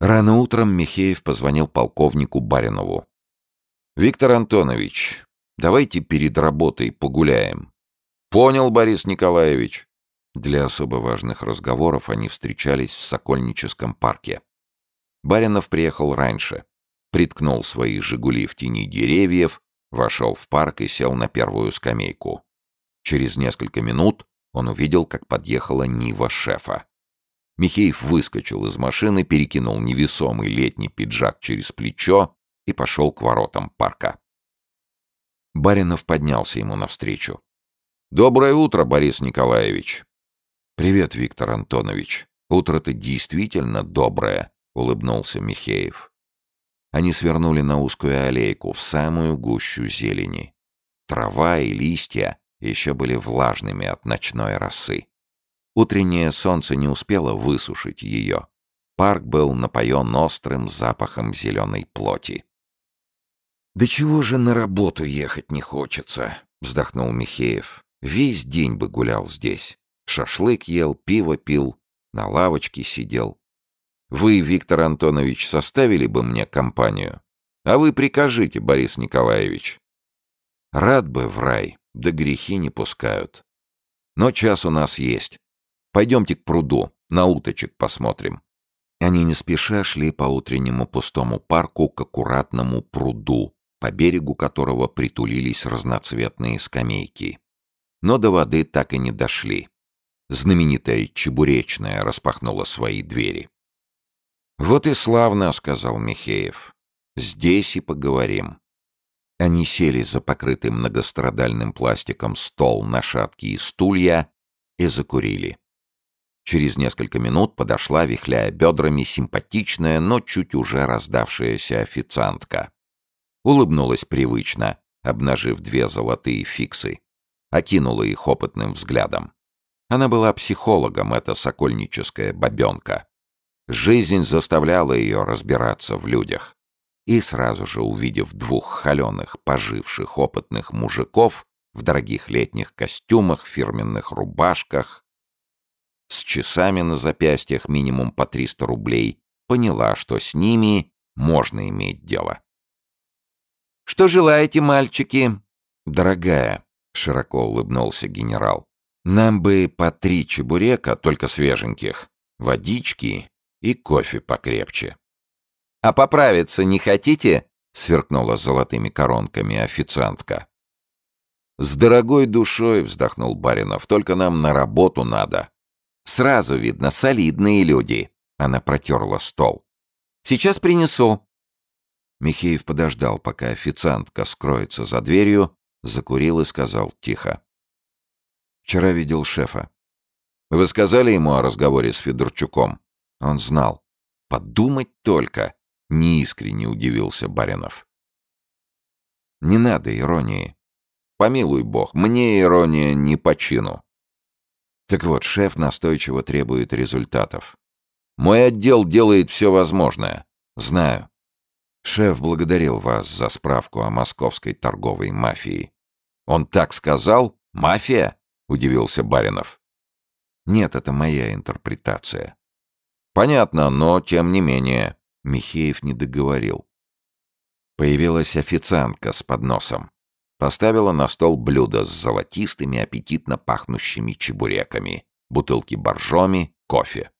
Рано утром Михеев позвонил полковнику Баринову. «Виктор Антонович, давайте перед работой погуляем». «Понял, Борис Николаевич». Для особо важных разговоров они встречались в Сокольническом парке. Баринов приехал раньше, приткнул свои «Жигули» в тени деревьев, вошел в парк и сел на первую скамейку. Через несколько минут он увидел, как подъехала Нива шефа. Михеев выскочил из машины, перекинул невесомый летний пиджак через плечо и пошел к воротам парка. Баринов поднялся ему навстречу. «Доброе утро, Борис Николаевич!» «Привет, Виктор Антонович. Утро-то действительно доброе», — улыбнулся Михеев. Они свернули на узкую аллейку, в самую гущу зелени. Трава и листья еще были влажными от ночной росы. Утреннее солнце не успело высушить ее. Парк был напоен острым запахом зеленой плоти. «Да чего же на работу ехать не хочется?» — вздохнул Михеев. «Весь день бы гулял здесь. Шашлык ел, пиво пил, на лавочке сидел. Вы, Виктор Антонович, составили бы мне компанию? А вы прикажите, Борис Николаевич». «Рад бы в рай, да грехи не пускают. Но час у нас есть. Пойдемте к пруду, на уточек посмотрим». Они не спеша шли по утреннему пустому парку к аккуратному пруду, по берегу которого притулились разноцветные скамейки. Но до воды так и не дошли. Знаменитая Чебуречная распахнула свои двери. «Вот и славно», — сказал Михеев. «Здесь и поговорим». Они сели за покрытый многострадальным пластиком стол на шаткие стулья и закурили. Через несколько минут подошла, вихляя бедрами, симпатичная, но чуть уже раздавшаяся официантка. Улыбнулась привычно, обнажив две золотые фиксы. Окинула их опытным взглядом. Она была психологом, эта сокольническая бабенка. Жизнь заставляла ее разбираться в людях. И сразу же, увидев двух холеных, поживших, опытных мужиков в дорогих летних костюмах, фирменных рубашках, с часами на запястьях минимум по 300 рублей, поняла, что с ними можно иметь дело. «Что желаете, мальчики?» «Дорогая», — широко улыбнулся генерал, «нам бы по три чебурека, только свеженьких, водички и кофе покрепче». «А поправиться не хотите?» — сверкнула золотыми коронками официантка. «С дорогой душой», — вздохнул Баринов, — «только нам на работу надо». Сразу видно, солидные люди. Она протерла стол. Сейчас принесу. Михеев подождал, пока официантка скроется за дверью, закурил и сказал тихо. «Вчера видел шефа. Вы сказали ему о разговоре с Федорчуком?» Он знал. «Подумать только!» — неискренне удивился Баринов. «Не надо иронии. Помилуй бог, мне ирония не по чину. Так вот, шеф настойчиво требует результатов. Мой отдел делает все возможное. Знаю. Шеф благодарил вас за справку о московской торговой мафии. Он так сказал? Мафия? Удивился Баринов. Нет, это моя интерпретация. Понятно, но тем не менее. Михеев не договорил. Появилась официантка с подносом. Поставила на стол блюдо с золотистыми, аппетитно пахнущими чебуреками, бутылки боржоми, кофе.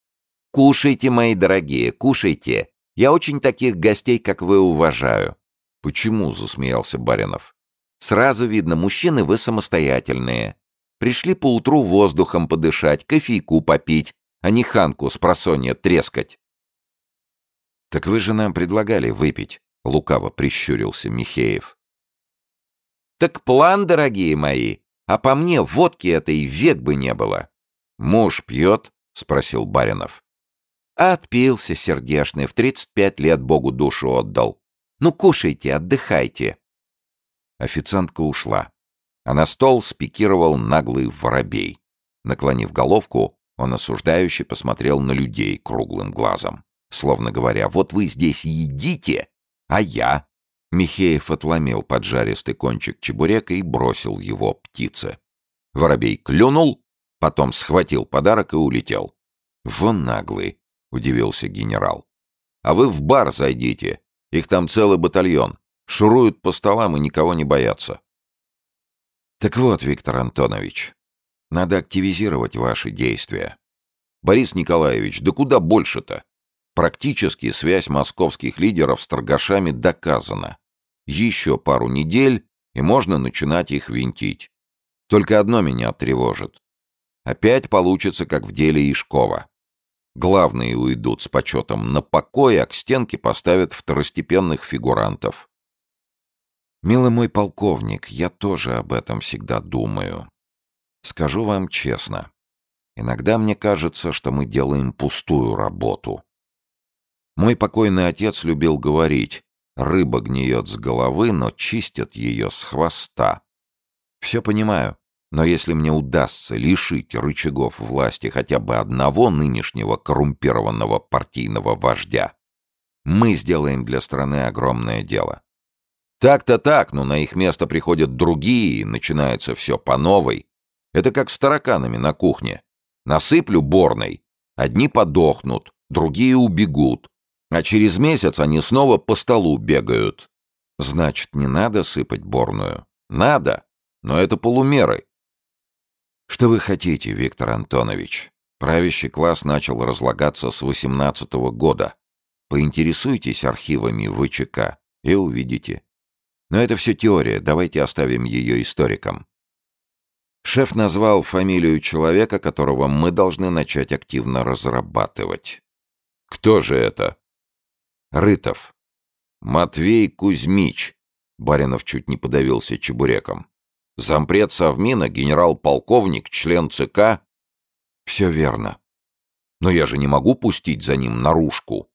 «Кушайте, мои дорогие, кушайте. Я очень таких гостей, как вы, уважаю». «Почему?» — засмеялся Баринов. «Сразу видно, мужчины вы самостоятельные. Пришли поутру воздухом подышать, кофейку попить, а не ханку с просонья трескать». «Так вы же нам предлагали выпить», — лукаво прищурился Михеев. Так план, дорогие мои. А по мне водки этой век бы не было. Муж пьет? Спросил Баринов. Отпился сердешный, в тридцать пять лет Богу душу отдал. Ну, кушайте, отдыхайте. Официантка ушла, а на стол спикировал наглый воробей. Наклонив головку, он осуждающе посмотрел на людей круглым глазом, словно говоря, вот вы здесь едите, а я Михеев отломил поджаристый кончик чебурека и бросил его птице. Воробей клюнул, потом схватил подарок и улетел. «Вон наглый», — удивился генерал. А вы в бар зайдите. Их там целый батальон. Шуруют по столам и никого не боятся. Так вот, Виктор Антонович, надо активизировать ваши действия. Борис Николаевич, да куда больше-то? Практически связь московских лидеров с торгашами доказана. Еще пару недель, и можно начинать их винтить. Только одно меня тревожит. Опять получится, как в деле Ишкова. Главные уйдут с почетом на покой, а к стенке поставят второстепенных фигурантов. Милый мой полковник, я тоже об этом всегда думаю. Скажу вам честно. Иногда мне кажется, что мы делаем пустую работу. Мой покойный отец любил говорить, рыба гниет с головы, но чистят ее с хвоста. Все понимаю, но если мне удастся лишить рычагов власти хотя бы одного нынешнего коррумпированного партийного вождя, мы сделаем для страны огромное дело. Так-то так, но на их место приходят другие, и начинается все по новой. Это как с тараканами на кухне. Насыплю борной, одни подохнут, другие убегут, а через месяц они снова по столу бегают. Значит, не надо сыпать борную? Надо, но это полумеры. Что вы хотите, Виктор Антонович? Правящий класс начал разлагаться с 18 -го года. Поинтересуйтесь архивами ВЧК и увидите. Но это все теория, давайте оставим ее историкам. Шеф назвал фамилию человека, которого мы должны начать активно разрабатывать. Кто же это? Рытов. Матвей Кузьмич. Баринов чуть не подавился чебуреком. Зампред Совмина, генерал-полковник, член ЦК. Все верно. Но я же не могу пустить за ним наружку.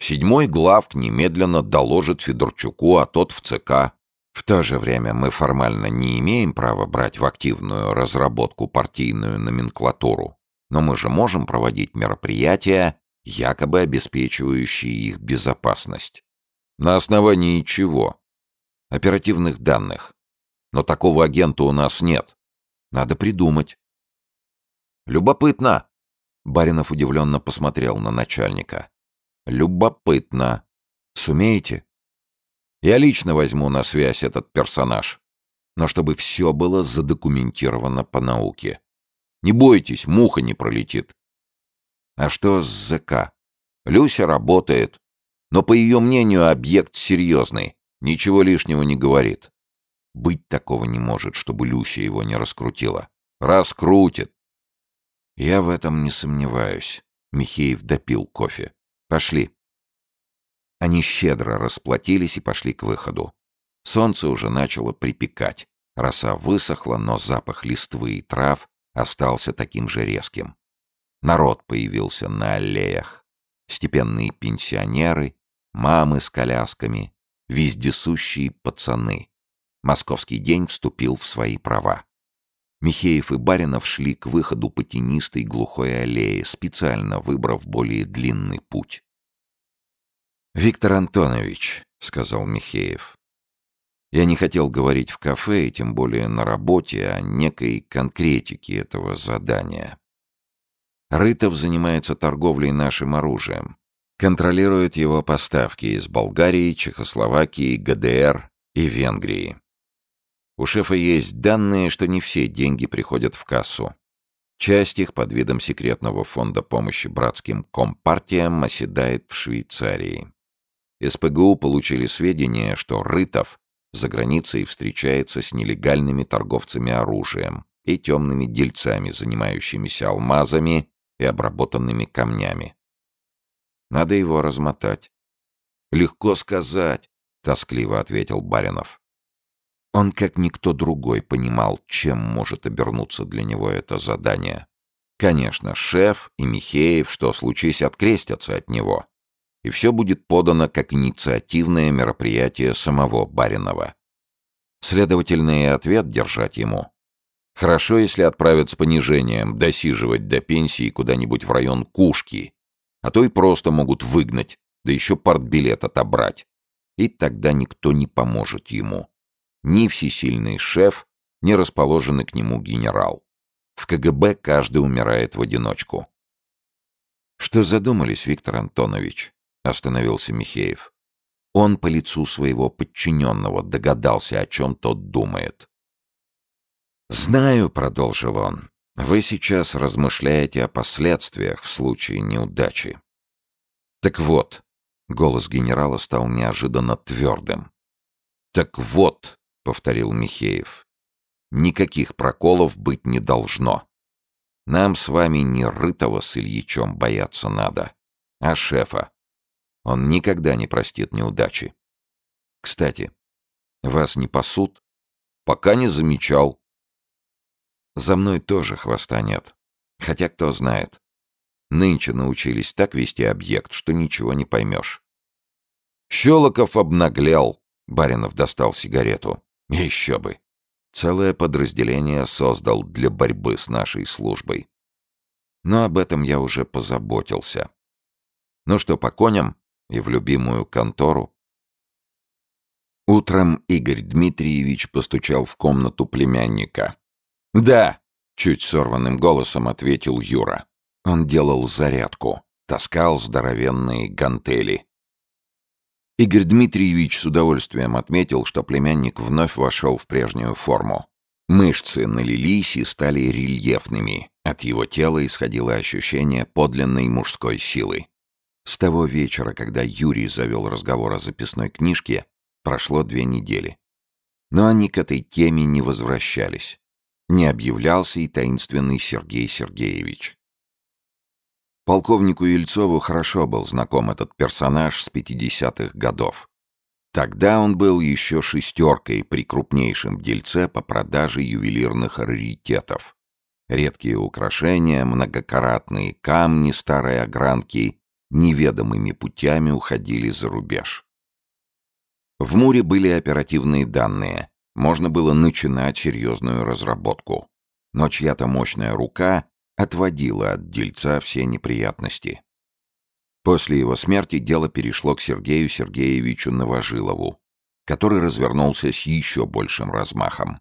Седьмой главк немедленно доложит Федорчуку, а тот в ЦК. В то же время мы формально не имеем права брать в активную разработку партийную номенклатуру, но мы же можем проводить мероприятия, якобы обеспечивающие их безопасность. На основании чего? Оперативных данных. Но такого агента у нас нет. Надо придумать. Любопытно. Баринов удивленно посмотрел на начальника. Любопытно. Сумеете? Я лично возьму на связь этот персонаж. Но чтобы все было задокументировано по науке. Не бойтесь, муха не пролетит. А что с ЗК? Люся работает. Но, по ее мнению, объект серьезный. Ничего лишнего не говорит. Быть такого не может, чтобы Люся его не раскрутила. Раскрутит. Я в этом не сомневаюсь. Михеев допил кофе. Пошли. Они щедро расплатились и пошли к выходу. Солнце уже начало припекать. Роса высохла, но запах листвы и трав остался таким же резким. Народ появился на аллеях. Степенные пенсионеры, мамы с колясками, вездесущие пацаны. Московский день вступил в свои права. Михеев и Баринов шли к выходу по тенистой глухой аллее, специально выбрав более длинный путь. «Виктор Антонович», — сказал Михеев, — «я не хотел говорить в кафе, тем более на работе, о некой конкретике этого задания. Рытов занимается торговлей нашим оружием, контролирует его поставки из Болгарии, Чехословакии, ГДР и Венгрии. У шефа есть данные, что не все деньги приходят в кассу. Часть их под видом секретного фонда помощи братским компартиям оседает в Швейцарии. СПГУ получили сведения, что Рытов за границей встречается с нелегальными торговцами оружием и темными дельцами, занимающимися алмазами и обработанными камнями. Надо его размотать. «Легко сказать», — тоскливо ответил Баринов. Он, как никто другой, понимал, чем может обернуться для него это задание. Конечно, шеф и Михеев, что случись, открестятся от него. И все будет подано как инициативное мероприятие самого Баринова. Следовательно, ответ держать ему. Хорошо, если отправят с понижением, досиживать до пенсии куда-нибудь в район Кушки, а то и просто могут выгнать, да еще партбилет отобрать. И тогда никто не поможет ему ни всесильный шеф, ни расположенный к нему генерал. В КГБ каждый умирает в одиночку. Что задумались, Виктор Антонович? — остановился Михеев. Он по лицу своего подчиненного догадался, о чем тот думает. «Знаю», — продолжил он, — «вы сейчас размышляете о последствиях в случае неудачи. Так вот, голос генерала стал неожиданно твердым. Так вот, — повторил Михеев, — никаких проколов быть не должно. Нам с вами не Рытого с Ильичом бояться надо, а шефа. Он никогда не простит неудачи. Кстати, вас не пасут? Пока не замечал. За мной тоже хвоста нет. Хотя кто знает. Нынче научились так вести объект, что ничего не поймешь. Щелоков обнаглел. Баринов достал сигарету. Еще бы. Целое подразделение создал для борьбы с нашей службой. Но об этом я уже позаботился. Ну что, по коням и в любимую контору? Утром Игорь Дмитриевич постучал в комнату племянника. «Да!» — чуть сорванным голосом ответил Юра. Он делал зарядку, таскал здоровенные гантели. Игорь Дмитриевич с удовольствием отметил, что племянник вновь вошел в прежнюю форму. Мышцы налились и стали рельефными. От его тела исходило ощущение подлинной мужской силы. С того вечера, когда Юрий завел разговор о записной книжке, прошло две недели. Но они к этой теме не возвращались. Не объявлялся и таинственный Сергей Сергеевич. Полковнику Ельцову хорошо был знаком этот персонаж с 50-х годов. Тогда он был еще шестеркой при крупнейшем дельце по продаже ювелирных раритетов. Редкие украшения, многокаратные камни старой огранки неведомыми путями уходили за рубеж. В Муре были оперативные данные, можно было начинать серьезную разработку. Но чья-то мощная рука отводила от дельца все неприятности. После его смерти дело перешло к Сергею Сергеевичу Новожилову, который развернулся с еще большим размахом.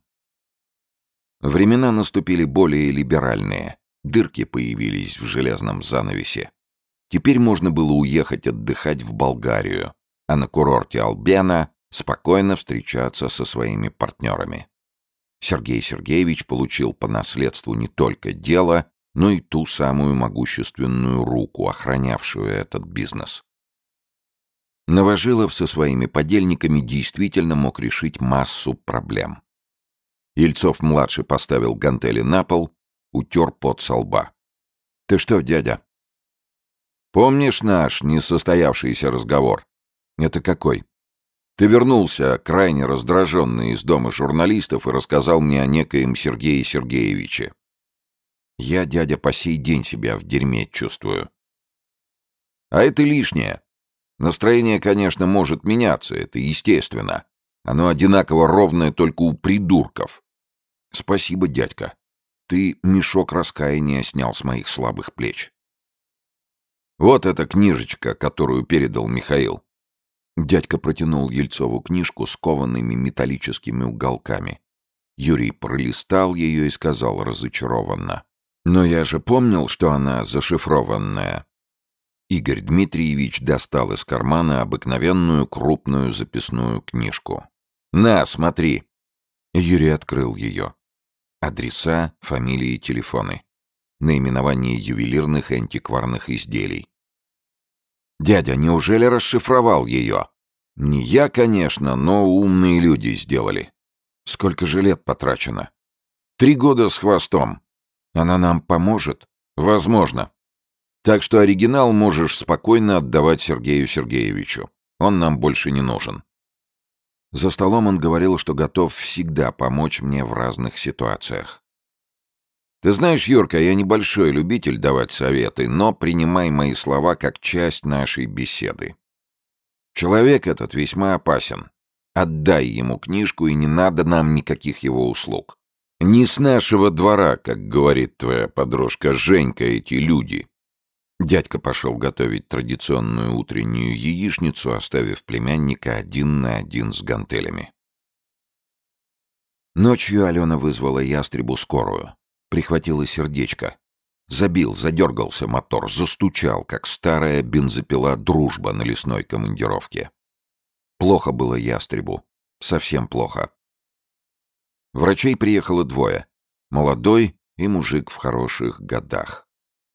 Времена наступили более либеральные, дырки появились в железном занавесе. Теперь можно было уехать отдыхать в Болгарию, а на курорте Албена спокойно встречаться со своими партнерами. Сергей Сергеевич получил по наследству не только дело, но и ту самую могущественную руку, охранявшую этот бизнес. Новожилов со своими подельниками действительно мог решить массу проблем. Ельцов-младший поставил гантели на пол, утер пот со лба. «Ты что, дядя?» «Помнишь наш несостоявшийся разговор?» «Это какой?» «Ты вернулся, крайне раздраженный из дома журналистов, и рассказал мне о некоем Сергее Сергеевиче. Я, дядя, по сей день себя в дерьме чувствую. А это лишнее. Настроение, конечно, может меняться, это естественно. Оно одинаково ровное только у придурков. Спасибо, дядька. Ты мешок раскаяния снял с моих слабых плеч. Вот эта книжечка, которую передал Михаил. Дядька протянул Ельцову книжку с коваными металлическими уголками. Юрий пролистал ее и сказал разочарованно. Но я же помнил, что она зашифрованная. Игорь Дмитриевич достал из кармана обыкновенную крупную записную книжку. «На, смотри!» Юрий открыл ее. Адреса, фамилии, телефоны. Наименование ювелирных и антикварных изделий. «Дядя, неужели расшифровал ее?» «Не я, конечно, но умные люди сделали. Сколько же лет потрачено?» «Три года с хвостом. Она нам поможет? Возможно. Так что оригинал можешь спокойно отдавать Сергею Сергеевичу. Он нам больше не нужен. За столом он говорил, что готов всегда помочь мне в разных ситуациях. Ты знаешь, Юрка, я небольшой любитель давать советы, но принимай мои слова как часть нашей беседы. Человек этот весьма опасен. Отдай ему книжку, и не надо нам никаких его услуг. Не с нашего двора, как говорит твоя подружка Женька, эти люди. Дядька пошел готовить традиционную утреннюю яичницу, оставив племянника один на один с гантелями. Ночью Алена вызвала ястребу скорую. Прихватила сердечко. Забил, задергался мотор, застучал, как старая бензопила «Дружба» на лесной командировке. Плохо было ястребу. Совсем плохо. Врачей приехало двое. Молодой и мужик в хороших годах.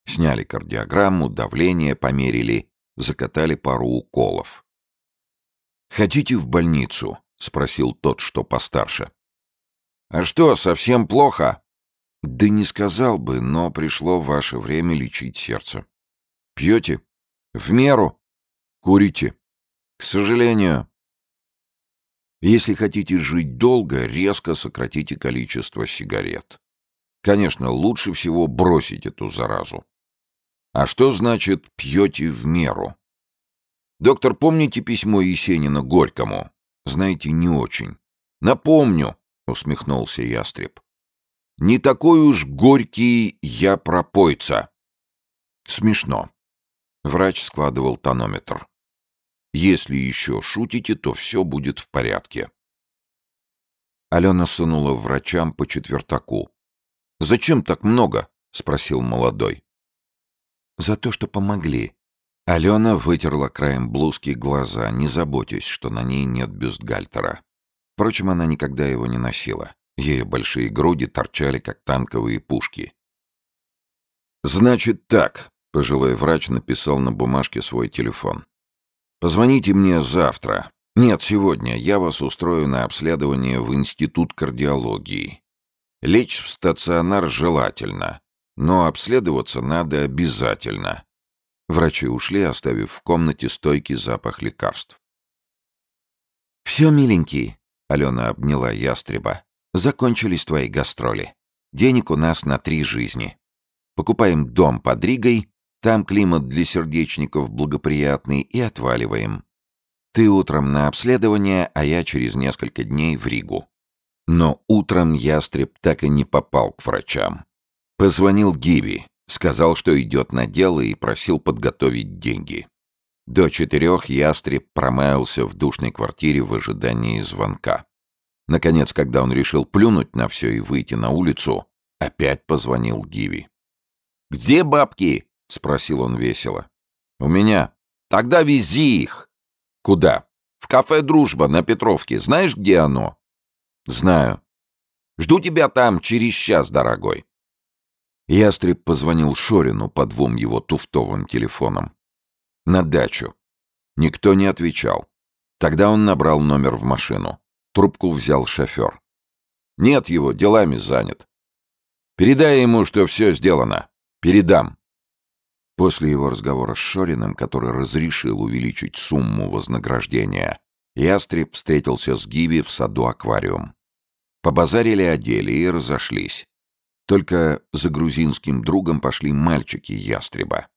Сняли кардиограмму, давление померили, закатали пару уколов. «Хотите в больницу?» — спросил тот, что постарше. «А что, совсем плохо?» «Да не сказал бы, но пришло ваше время лечить сердце. Пьете? В меру? Курите? К сожалению. Если хотите жить долго, резко сократите количество сигарет. Конечно, лучше всего бросить эту заразу. А что значит «пьете в меру»? Доктор, помните письмо Есенина Горькому? Знаете, не очень. Напомню, усмехнулся ястреб. Не такой уж горький я пропойца. Смешно. Врач складывал тонометр. Если еще шутите, то все будет в порядке. Алена сунула врачам по четвертаку. «Зачем так много?» — спросил молодой. «За то, что помогли». Алена вытерла краем блузки глаза, не заботясь, что на ней нет бюстгальтера. Впрочем, она никогда его не носила. Ее большие груди торчали, как танковые пушки. «Значит так», — пожилой врач написал на бумажке свой телефон. «Позвоните мне завтра. Нет, сегодня. Я вас устрою на обследование в Институт кардиологии. Лечь в стационар желательно, но обследоваться надо обязательно». Врачи ушли, оставив в комнате стойкий запах лекарств. «Все, миленький», — Алена обняла ястреба. Закончились твои гастроли. Денег у нас на три жизни. Покупаем дом под Ригой, там климат для сердечников благоприятный, и отваливаем. Ты утром на обследование, а я через несколько дней в Ригу. Но утром ястреб так и не попал к врачам. Позвонил Гиви, сказал, что идет на дело и просил подготовить деньги. До четырех ястреб промаялся в душной квартире в ожидании звонка. Наконец, когда он решил плюнуть на все и выйти на улицу, опять позвонил Гиви. «Где бабки?» — спросил он весело. «У меня». «Тогда вези их». «Куда?» «В кафе «Дружба» на Петровке. Знаешь, где оно?» «Знаю». «Жду тебя там через час, дорогой». Ястреб позвонил Шорину по двум его туфтовым телефонам. На дачу. Никто не отвечал. Тогда он набрал номер в машину. Трубку взял шофер. «Нет его, делами занят. Передай ему, что все сделано. Передам». После его разговора с Шориным, который разрешил увеличить сумму вознаграждения, Ястреб встретился с Гиви в саду-аквариум. Побазарили о деле и разошлись. Только за грузинским другом пошли мальчики Ястреба.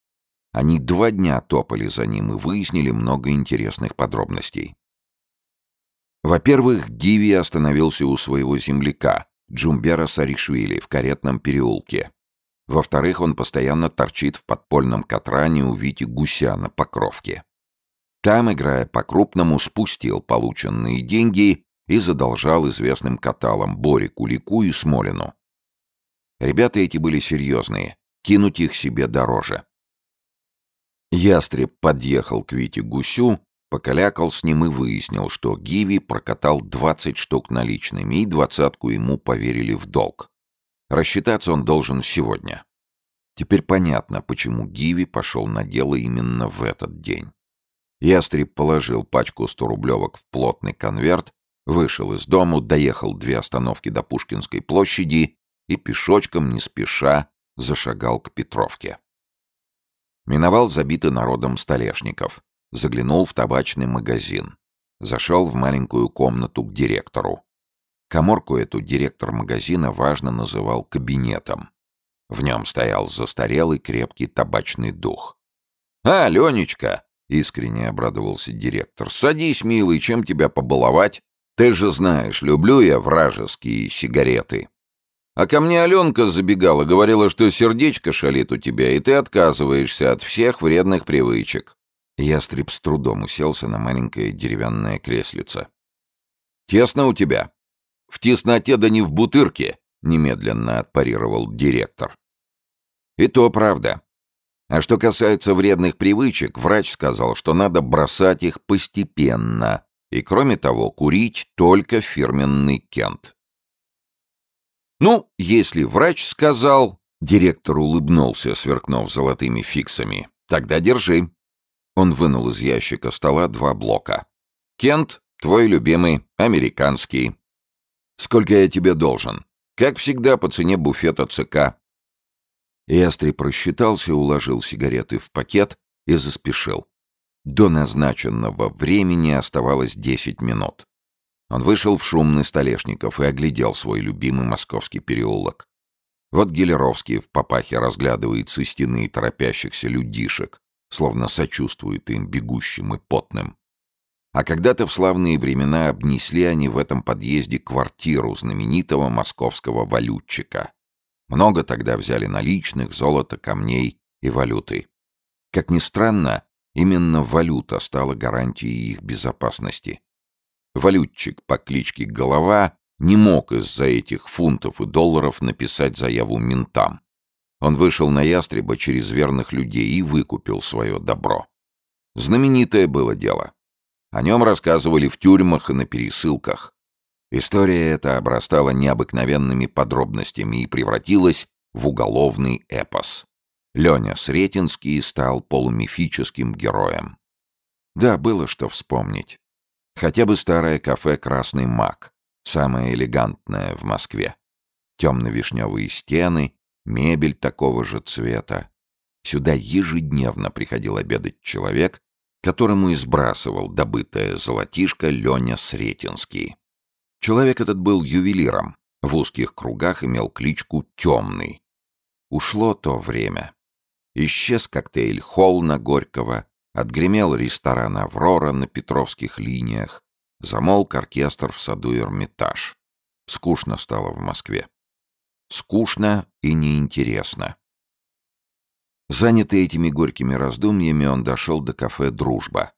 Они два дня топали за ним и выяснили много интересных подробностей. Во-первых, Диви остановился у своего земляка, Джумбера Саришвили, в каретном переулке. Во-вторых, он постоянно торчит в подпольном катране у Вити Гуся на Покровке. Там, играя по-крупному, спустил полученные деньги и задолжал известным каталам Боре Кулику и Смолину. Ребята эти были серьезные, кинуть их себе дороже. Ястреб подъехал к Вите Гусю Покалякал с ним и выяснил, что Гиви прокатал 20 штук наличными, и двадцатку ему поверили в долг. Рассчитаться он должен сегодня. Теперь понятно, почему Гиви пошел на дело именно в этот день. Ястреб положил пачку 100-рублевок в плотный конверт, вышел из дому, доехал две остановки до Пушкинской площади и пешочком, не спеша, зашагал к Петровке. Миновал забитый народом столешников, Заглянул в табачный магазин. Зашел в маленькую комнату к директору. Коморку эту директор магазина важно называл кабинетом. В нем стоял застарелый крепкий табачный дух. «А, Ленечка!» — искренне обрадовался директор. «Садись, милый, чем тебя побаловать? Ты же знаешь, люблю я вражеские сигареты. А ко мне Аленка забегала, говорила, что сердечко шалит у тебя, и ты отказываешься от всех вредных привычек. Ястреб с трудом уселся на маленькое деревянное креслице. «Тесно у тебя?» «В тесноте да не в бутырке», — немедленно отпарировал директор. И то правда. А что касается вредных привычек, врач сказал, что надо бросать их постепенно. И кроме того, курить только фирменный Кент. Ну, если врач сказал, директор улыбнулся, сверкнув золотыми фиксами, тогда держи. Он вынул из ящика стола два блока. Кент, твой любимый, американский. Сколько я тебе должен? Как всегда, по цене буфета ЦК. Ястреб просчитался, уложил сигареты в пакет и заспешил. До назначенного времени оставалось десять минут. Он вышел в шумный Столешников и оглядел свой любимый московский переулок. Вот Гелеровский в папахе разглядывает со стены торопящихся людишек, словно сочувствует им, бегущим и потным. А когда-то в славные времена обнесли они в этом подъезде квартиру знаменитого московского валютчика. Много тогда взяли наличных, золота, камней и валюты. Как ни странно, именно валюта стала гарантией их безопасности. Валютчик по кличке Голова не мог из-за этих фунтов и долларов написать заяву ментам. Он вышел на ястреба через верных людей и выкупил свое добро. Знаменитое было дело. О нем рассказывали в тюрьмах и на пересылках. История эта обрастала необыкновенными подробностями и превратилась в уголовный эпос. Леня Сретенский стал полумифическим героем. Да, было что вспомнить. Хотя бы старое кафе «Красный мак», самое элегантное в Москве. Темно-вишневые стены, мебель такого же цвета. Сюда ежедневно приходил обедать человек, которому избрасывал добытое золотишко Леня Сретенский. Человек этот был ювелиром, в узких кругах имел кличку «Темный». Ушло то время. Исчез коктейль «Холл» на Горького, отгремел ресторан «Аврора» на Петровских линиях, замолк оркестр в саду Эрмитаж. Скучно стало в Москве. Скучно и неинтересно. Занятый этими горькими раздумьями, он дошел до кафе «Дружба».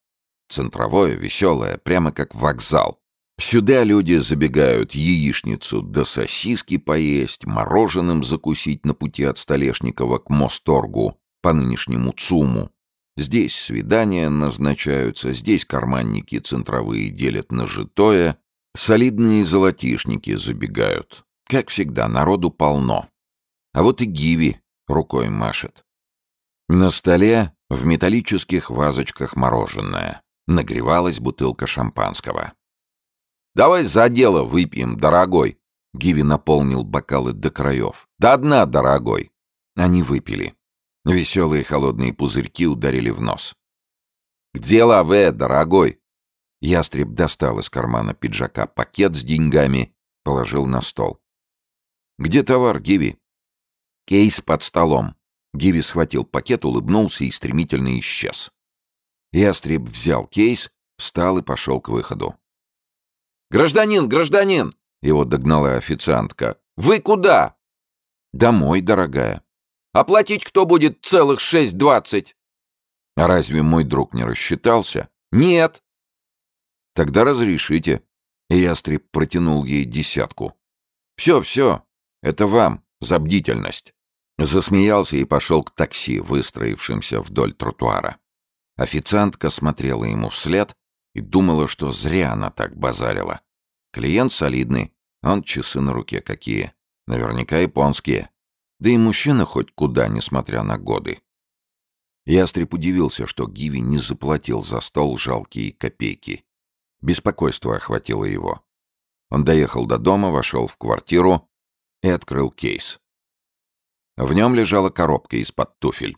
Центровое, веселое, прямо как вокзал, Сюда люди забегают яичницу да сосиски поесть, мороженым закусить на пути от Столешникова к Мосторгу, по нынешнему ЦУМу. Здесь свидания назначаются, здесь карманники центровые делят на житое, солидные золотишники забегают. Как всегда, народу полно. А вот и Гиви рукой машет. На столе в металлических вазочках мороженое. Нагревалась бутылка шампанского. Давай за дело выпьем, дорогой. Гиви наполнил бокалы до краев. До дна, дорогой. Они выпили. Веселые холодные пузырьки ударили в нос. «К делу, В, дорогой!» Ястреб достал из кармана пиджака пакет с деньгами, положил на стол. «Где товар, Гиви?» «Кейс под столом». Гиви схватил пакет, улыбнулся и стремительно исчез. Ястреб взял кейс, встал и пошел к выходу. «Гражданин, гражданин!» — его догнала официантка. «Вы куда?» «Домой, дорогая». «Оплатить кто будет целых шесть двадцать?» «А разве мой друг не рассчитался?» «Нет». «Тогда разрешите». Ястреб протянул ей десятку. «Все, все, это вам, за бдительность». Засмеялся и пошел к такси, выстроившимся вдоль тротуара. Официантка смотрела ему вслед, и думала, что зря она так базарила. Клиент солидный, он часы на руке какие. Наверняка японские. Да и мужчина хоть куда, несмотря на годы. Ястреб удивился, что Гиви не заплатил за стол жалкие копейки. Беспокойство охватило его. Он доехал до дома, вошел в квартиру и открыл кейс. В нем лежала коробка из-под туфель.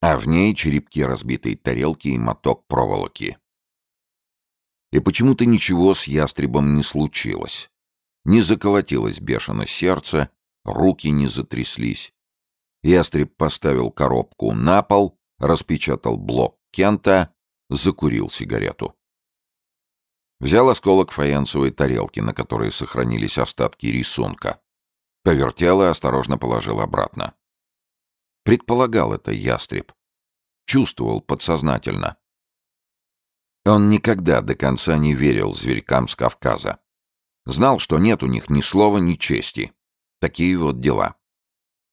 А в ней черепки разбитой тарелки и моток проволоки. И почему-то ничего с ястребом не случилось. Не заколотилось бешено сердце, руки не затряслись. Ястреб поставил коробку на пол, распечатал блок Кента, закурил сигарету. Взял осколок фаянсовой тарелки, на которой сохранились остатки рисунка. Повертел и осторожно положил обратно. Предполагал это ястреб. Чувствовал подсознательно. Он никогда до конца не верил зверькам с Кавказа. Знал, что нет у них ни слова, ни чести. Такие вот дела.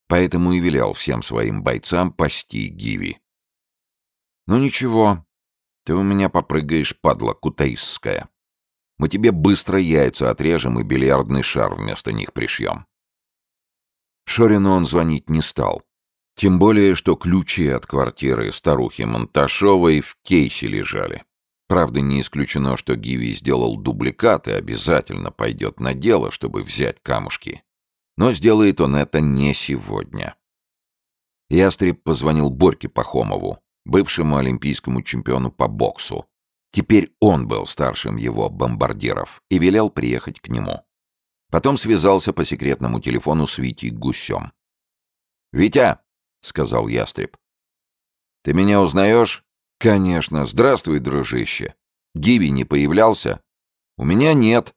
Поэтому и велел всем своим бойцам пасти Гиви. «Ну ничего, ты у меня попрыгаешь, падла кутаисская. Мы тебе быстро яйца отрежем и бильярдный шар вместо них пришьем». Шорину он звонить не стал. Тем более, что ключи от квартиры старухи Монташовой в кейсе лежали. Правда, не исключено, что Гиви сделал дубликат и обязательно пойдет на дело, чтобы взять камушки. Но сделает он это не сегодня. Ястреб позвонил Борьке Пахомову, бывшему олимпийскому чемпиону по боксу. Теперь он был старшим его бомбардиров и велел приехать к нему. Потом связался по секретному телефону с Витей Гусем. «Витя!» — сказал Ястреб. «Ты меня узнаешь?» «Конечно. Здравствуй, дружище. Гиви не появлялся?» «У меня нет.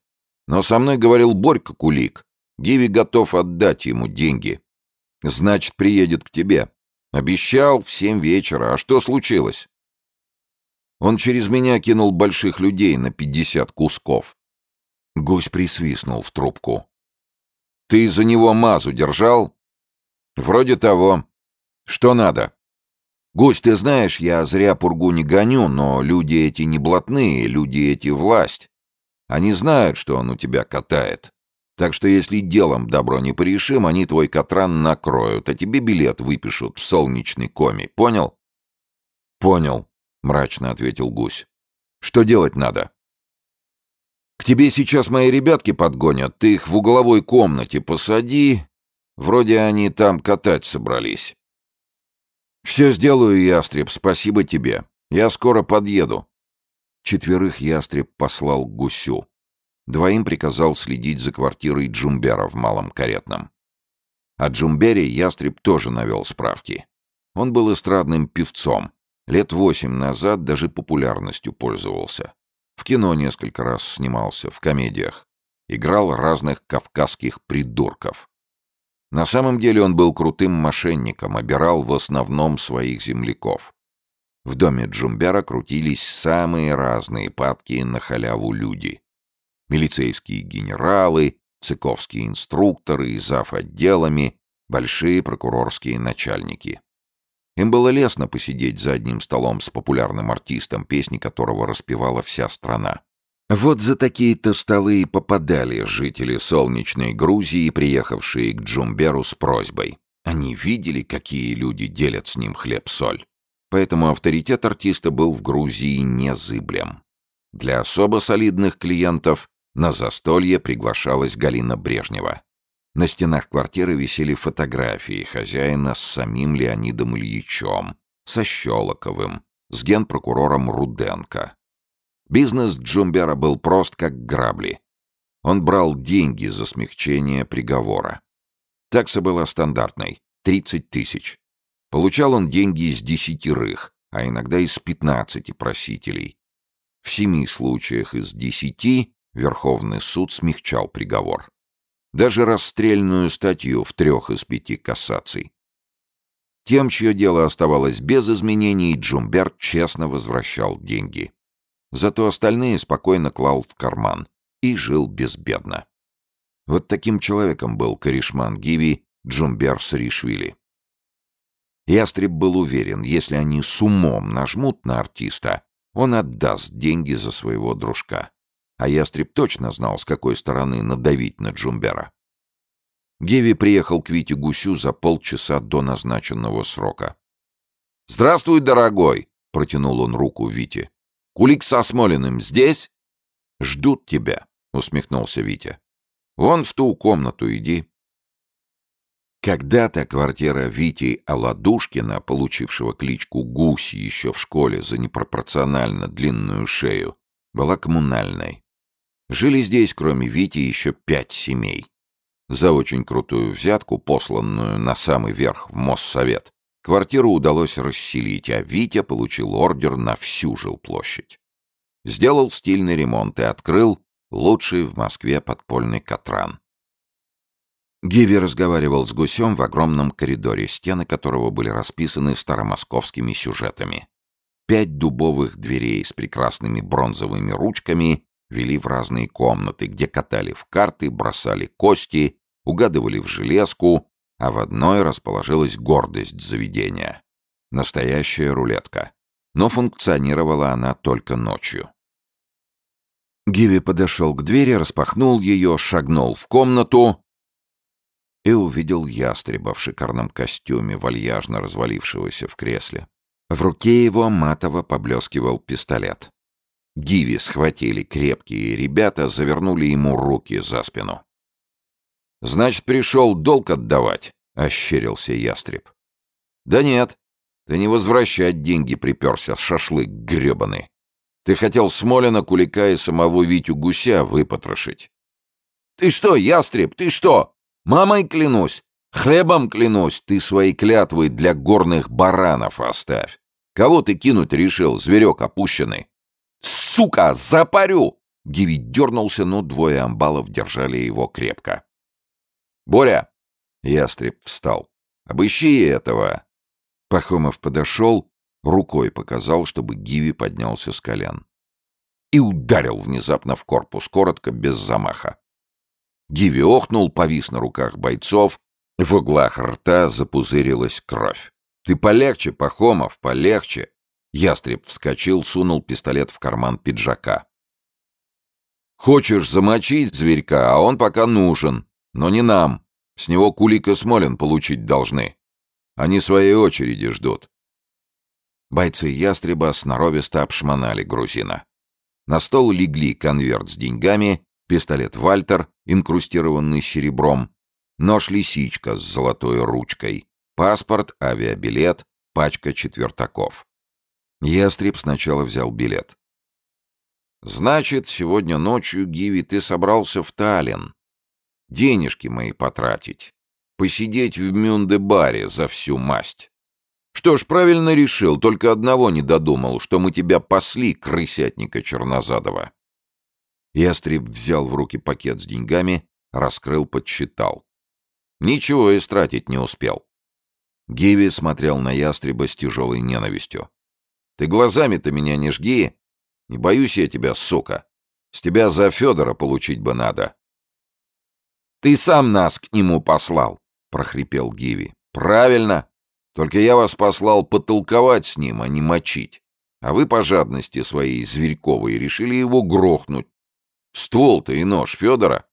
Но со мной говорил Борька Кулик. Гиви готов отдать ему деньги. Значит, приедет к тебе. Обещал в семь вечера. А что случилось? Он через меня кинул больших людей на пятьдесят кусков. Гусь присвистнул в трубку. Ты за него мазу держал? Вроде того. Что надо? Гусь, ты знаешь, я зря пургу не гоню, но люди эти не блатные, люди эти власть. Они знают, что он у тебя катает. Так что если делом добро не порешим, они твой Катран накроют, а тебе билет выпишут в солнечный коми. Понял? Понял, мрачно ответил гусь. Что делать надо? К тебе сейчас мои ребятки подгонят, ты их в угловой комнате посади. Вроде они там катать собрались. Все сделаю, ястреб, спасибо тебе. Я скоро подъеду. Четверых ястреб послал к гусю. Двоим приказал следить за квартирой Джумбера в Малом Каретном. О Джумбере Ястреб тоже навел справки. Он был эстрадным певцом. Лет восемь назад даже популярностью пользовался. В кино несколько раз снимался, в комедиях. Играл разных кавказских придурков. На самом деле он был крутым мошенником, обирал в основном своих земляков. В доме Джумбера крутились самые разные падки на халяву люди милицейские генералы, цыковские инструкторы и зав. отделами, большие прокурорские начальники. Им было лестно посидеть за одним столом с популярным артистом, песни которого распевала вся страна. Вот за такие-то столы и попадали жители солнечной Грузии, приехавшие к Джумберу с просьбой. Они видели, какие люди делят с ним хлеб-соль. Поэтому авторитет артиста был в Грузии незыблем. Для особо солидных клиентов на застолье приглашалась Галина Брежнева. На стенах квартиры висели фотографии хозяина с самим Леонидом Ильичем, со Щелоковым, с генпрокурором Руденко. Бизнес Джумбера был прост как грабли. Он брал деньги за смягчение приговора. Такса была стандартной — 30 тысяч. Получал он деньги из десятерых, а иногда из пятнадцати просителей. В семи случаях из десяти Верховный суд смягчал приговор. Даже расстрельную статью в трех из пяти кассаций. Тем, чье дело оставалось без изменений, Джумберт честно возвращал деньги. Зато остальные спокойно клал в карман и жил безбедно. Вот таким человеком был Каришман Гиви Джумбер Саришвили. Ястреб был уверен, если они с умом нажмут на артиста, он отдаст деньги за своего дружка а ястреб точно знал, с какой стороны надавить на Джумбера. Геви приехал к Вите Гусю за полчаса до назначенного срока. «Здравствуй, дорогой!» — протянул он руку Вите. «Кулик со Смолиным здесь?» «Ждут тебя», — усмехнулся Витя. «Вон в ту комнату иди». Когда-то квартира Вити Аладушкина, получившего кличку Гусь еще в школе за непропорционально длинную шею, была коммунальной. Жили здесь, кроме Вити, еще пять семей. За очень крутую взятку, посланную на самый верх в Моссовет, квартиру удалось расселить, а Витя получил ордер на всю жилплощадь. Сделал стильный ремонт и открыл лучший в Москве подпольный Катран. Гиви разговаривал с гусем в огромном коридоре, стены которого были расписаны старомосковскими сюжетами. Пять дубовых дверей с прекрасными бронзовыми ручками вели в разные комнаты, где катали в карты, бросали кости, угадывали в железку, а в одной расположилась гордость заведения. Настоящая рулетка. Но функционировала она только ночью. Гиви подошел к двери, распахнул ее, шагнул в комнату и увидел ястреба в шикарном костюме, вальяжно развалившегося в кресле. В руке его матово поблескивал пистолет. Гиви схватили крепкие ребята, завернули ему руки за спину. «Значит, пришел долг отдавать», — ощерился ястреб. «Да нет, ты не возвращать деньги приперся, шашлык гребаный. Ты хотел Смолина, Кулика и самого Витю Гуся выпотрошить». «Ты что, ястреб, ты что? Мамой клянусь, хлебом клянусь, ты свои клятвы для горных баранов оставь. Кого ты кинуть решил, зверек опущенный?» «Сука, запарю!» Гиви дернулся, но двое амбалов держали его крепко. «Боря!» Ястреб встал. «Обыщи этого!» Пахомов подошел, рукой показал, чтобы Гиви поднялся с колен. И ударил внезапно в корпус, коротко, без замаха. Гиви охнул, повис на руках бойцов, в углах рта запузырилась кровь. «Ты полегче, Пахомов, полегче!» Ястреб вскочил, сунул пистолет в карман пиджака. «Хочешь замочить зверька, а он пока нужен. Но не нам. С него Кулик и Смолин получить должны. Они своей очереди ждут. Бойцы ястреба сноровисто обшмонали грузина. На стол легли конверт с деньгами, пистолет «Вальтер», инкрустированный серебром, нож-лисичка с золотой ручкой, паспорт, авиабилет, пачка четвертаков. Ястреб сначала взял билет. «Значит, сегодня ночью, Гиви, ты собрался в Таллин денежки мои потратить, посидеть в Мюнде-баре за всю масть. Что ж, правильно решил, только одного не додумал, что мы тебя пасли, крысятника Чернозадова. Ястреб взял в руки пакет с деньгами, раскрыл, подсчитал. Ничего истратить не успел. Гиви смотрел на ястреба с тяжелой ненавистью. «Ты глазами-то меня не жги! Не боюсь я тебя, сука! С тебя за Федора получить бы надо!» Ты сам нас к нему послал, прохрипел Гиви. Правильно. Только я вас послал потолковать с ним, а не мочить. А вы по жадности своей зверьковой решили его грохнуть. Ствол-то и нож Федора.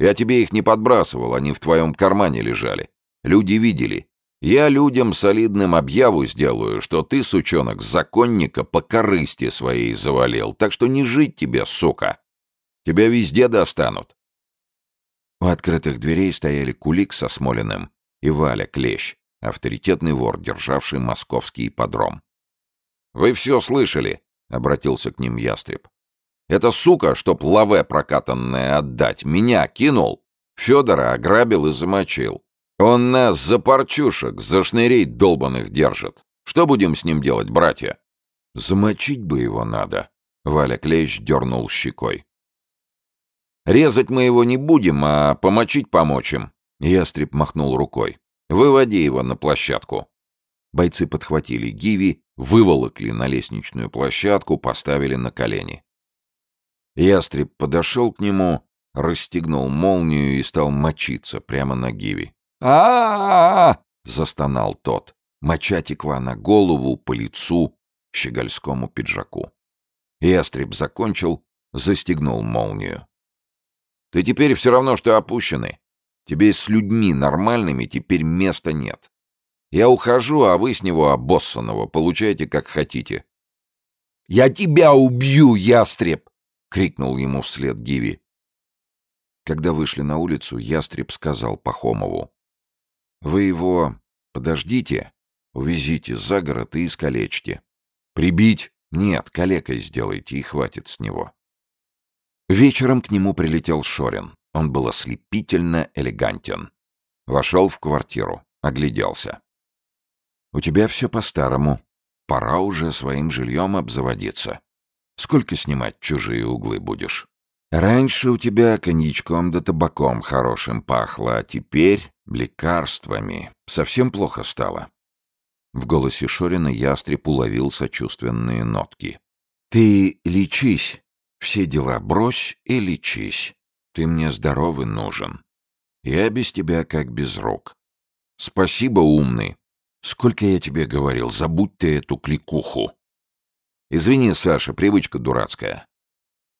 Я тебе их не подбрасывал, они в твоем кармане лежали. Люди видели. Я людям солидным объяву сделаю, что ты, сучонок, законника по корысти своей завалил, так что не жить тебе, сука. Тебя везде достанут. У открытых дверей стояли Кулик со Смолиным и Валя Клещ, авторитетный вор, державший московский подром. «Вы все слышали?» — обратился к ним ястреб. «Это сука, чтоб лаве прокатанное отдать, меня кинул, Федора ограбил и замочил. Он нас за парчушек, за шнырей долбаных держит. Что будем с ним делать, братья?» «Замочить бы его надо», — Валя Клещ дернул щекой. Резать мы его не будем, а помочить помочим. Ястреб махнул рукой. Выводи его на площадку. Бойцы подхватили Гиви, выволокли на лестничную площадку, поставили на колени. Ястреб подошел к нему, расстегнул молнию и стал мочиться прямо на Гиви. А, застонал тот. Моча текла на голову, по лицу, щегольскому пиджаку. Ястреб закончил, застегнул молнию. Ты теперь все равно, что опущенный. Тебе с людьми нормальными теперь места нет. Я ухожу, а вы с него обоссанного получаете, как хотите». «Я тебя убью, ястреб!» — крикнул ему вслед Гиви. Когда вышли на улицу, ястреб сказал Пахомову. «Вы его подождите, увезите за город и искалечьте. Прибить? Нет, калекой сделайте и хватит с него». Вечером к нему прилетел Шорин. Он был ослепительно элегантен. Вошел в квартиру, огляделся. «У тебя все по-старому. Пора уже своим жильем обзаводиться. Сколько снимать чужие углы будешь? Раньше у тебя коньячком да табаком хорошим пахло, а теперь лекарствами. Совсем плохо стало». В голосе Шорина ястреб уловил сочувственные нотки. «Ты лечись, все дела брось и лечись. Ты мне здоровый нужен. Я без тебя как без рук. Спасибо, умный. Сколько я тебе говорил, забудь ты эту кликуху. Извини, Саша, привычка дурацкая.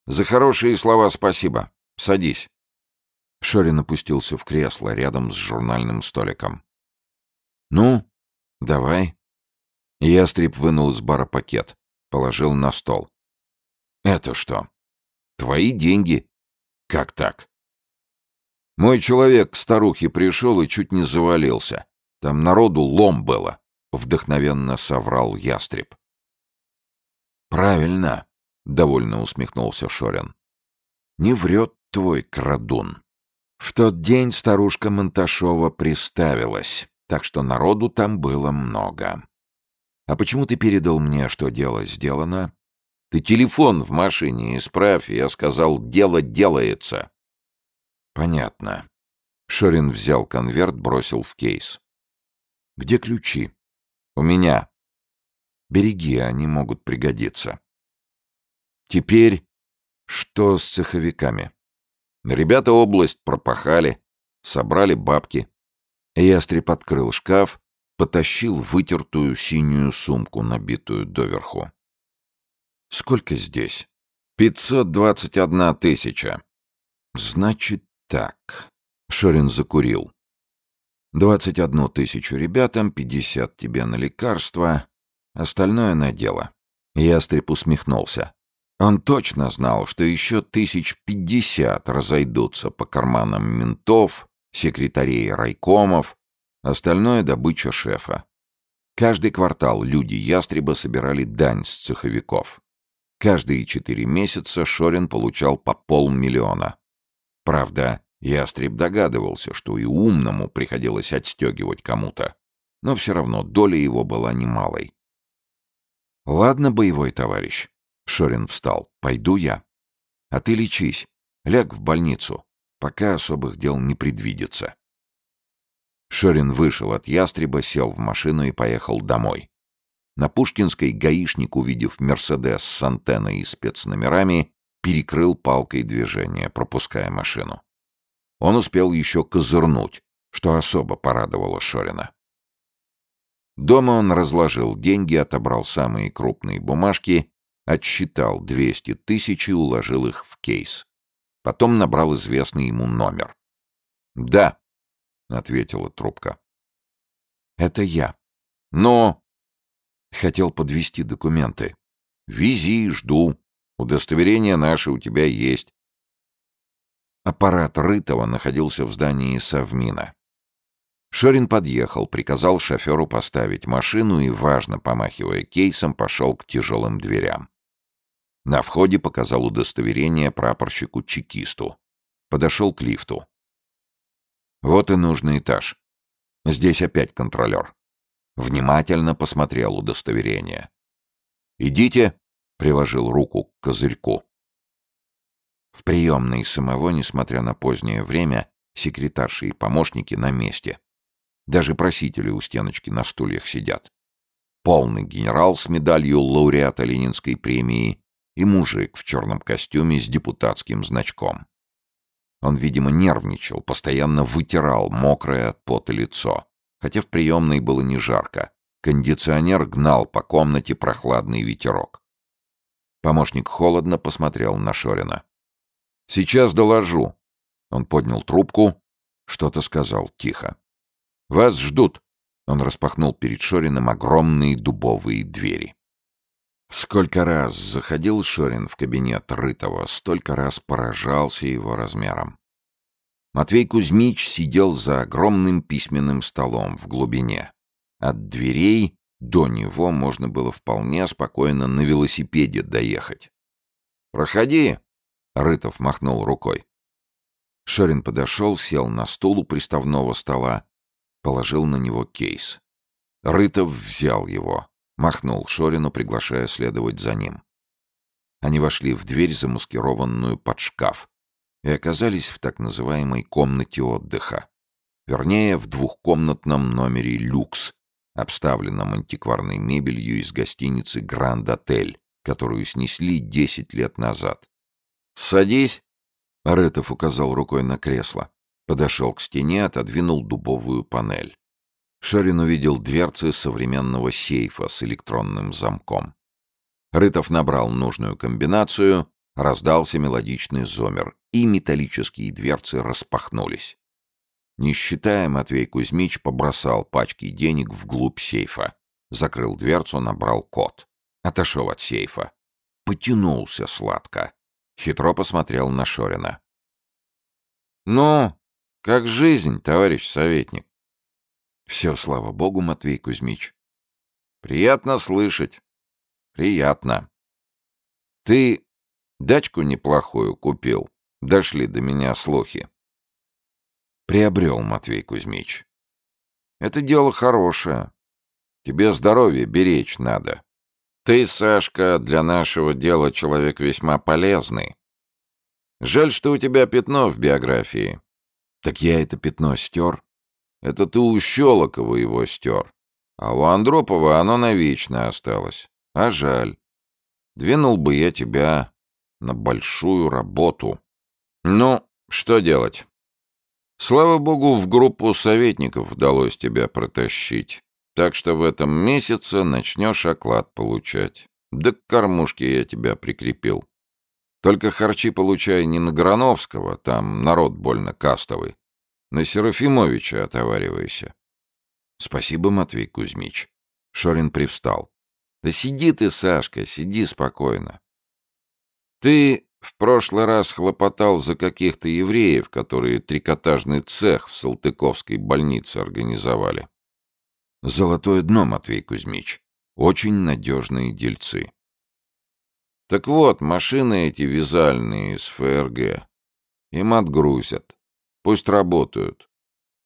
За хорошие слова спасибо. Садись. Шорин опустился в кресло рядом с журнальным столиком. «Ну, давай». Ястреб вынул из бара пакет, положил на стол. «Это что? Твои деньги?» «Как так?» «Мой человек к старухе пришел и чуть не завалился. Там народу лом было», — вдохновенно соврал ястреб. «Правильно», — довольно усмехнулся Шорин. «Не врет твой крадун. В тот день старушка Монташова приставилась, так что народу там было много. А почему ты передал мне, что дело сделано? Ты телефон в машине исправь, я сказал, дело делается. Понятно. Шорин взял конверт, бросил в кейс. Где ключи? У меня. Береги, они могут пригодиться. Теперь что с цеховиками? Ребята область пропахали, собрали бабки. Ястреб открыл шкаф, потащил вытертую синюю сумку, набитую доверху. «Сколько здесь?» «Пятьсот двадцать одна тысяча». «Значит так». Шорин закурил. «Двадцать одну тысячу ребятам, пятьдесят тебе на лекарства, остальное на дело». Ястреб усмехнулся. Он точно знал, что еще тысяч пятьдесят разойдутся по карманам ментов, секретарей райкомов, остальное — добыча шефа. Каждый квартал люди ястреба собирали дань с цеховиков. Каждые четыре месяца Шорин получал по полмиллиона. Правда, ястреб догадывался, что и умному приходилось отстегивать кому-то, но все равно доля его была немалой. «Ладно, боевой товарищ», Шорин встал. «Пойду я. А ты лечись. Ляг в больницу. Пока особых дел не предвидится». Шорин вышел от ястреба, сел в машину и поехал домой. На Пушкинской гаишник, увидев «Мерседес» с антенной и спецномерами, перекрыл палкой движение, пропуская машину. Он успел еще козырнуть, что особо порадовало Шорина. Дома он разложил деньги, отобрал самые крупные бумажки Отсчитал 200 тысяч и уложил их в кейс. Потом набрал известный ему номер. «Да», — ответила трубка. «Это я. Но...» «Хотел подвести документы. Вези, жду. Удостоверение наше у тебя есть». Аппарат Рытова находился в здании Совмина. Шорин подъехал, приказал шоферу поставить машину и, важно помахивая кейсом, пошел к тяжелым дверям. На входе показал удостоверение прапорщику-чекисту. Подошел к лифту. Вот и нужный этаж. Здесь опять контролер. Внимательно посмотрел удостоверение. «Идите», — приложил руку к козырьку. В приемной самого, несмотря на позднее время, секретарши и помощники на месте. Даже просители у стеночки на стульях сидят. Полный генерал с медалью лауреата Ленинской премии и мужик в черном костюме с депутатским значком. Он, видимо, нервничал, постоянно вытирал мокрое от пота лицо, хотя в приемной было не жарко. Кондиционер гнал по комнате прохладный ветерок. Помощник холодно посмотрел на Шорина. «Сейчас доложу». Он поднял трубку, что-то сказал тихо. «Вас ждут». Он распахнул перед Шориным огромные дубовые двери. Сколько раз заходил Шорин в кабинет Рытова, столько раз поражался его размером. Матвей Кузьмич сидел за огромным письменным столом в глубине. От дверей до него можно было вполне спокойно на велосипеде доехать. «Проходи!» — Рытов махнул рукой. Шорин подошел, сел на стул у приставного стола, положил на него кейс. Рытов взял его. Махнул Шорину, приглашая следовать за ним. Они вошли в дверь, замаскированную под шкаф, и оказались в так называемой комнате отдыха. Вернее, в двухкомнатном номере «Люкс», обставленном антикварной мебелью из гостиницы «Гранд Отель», которую снесли десять лет назад. «Садись!» — Аретов указал рукой на кресло. Подошел к стене, отодвинул дубовую панель. Шорин увидел дверцы современного сейфа с электронным замком. Рытов набрал нужную комбинацию, раздался мелодичный зомер, и металлические дверцы распахнулись. Не считая, Матвей Кузьмич побросал пачки денег вглубь сейфа. Закрыл дверцу, набрал код. Отошел от сейфа. Потянулся сладко. Хитро посмотрел на Шорина. «Ну, как жизнь, товарищ советник?» «Все, слава богу, Матвей Кузьмич». «Приятно слышать. Приятно. Ты дачку неплохую купил. Дошли до меня слухи». «Приобрел, Матвей Кузьмич». «Это дело хорошее. Тебе здоровье беречь надо. Ты, Сашка, для нашего дела человек весьма полезный. Жаль, что у тебя пятно в биографии. Так я это пятно стер. Это ты у Щелокова его стер. А у Андропова оно навечно осталось. А жаль. Двинул бы я тебя на большую работу. Ну, что делать? Слава богу, в группу советников удалось тебя протащить. Так что в этом месяце начнешь оклад получать. Да к кормушке я тебя прикрепил. Только харчи получай не на Грановского, там народ больно кастовый. На Серафимовича отоваривайся. Спасибо, Матвей Кузьмич. Шорин привстал. Да сиди ты, Сашка, сиди спокойно. Ты в прошлый раз хлопотал за каких-то евреев, которые трикотажный цех в Салтыковской больнице организовали. Золотое дно, Матвей Кузьмич. Очень надежные дельцы. Так вот, машины эти вязальные из ФРГ. Им отгрузят. Пусть работают.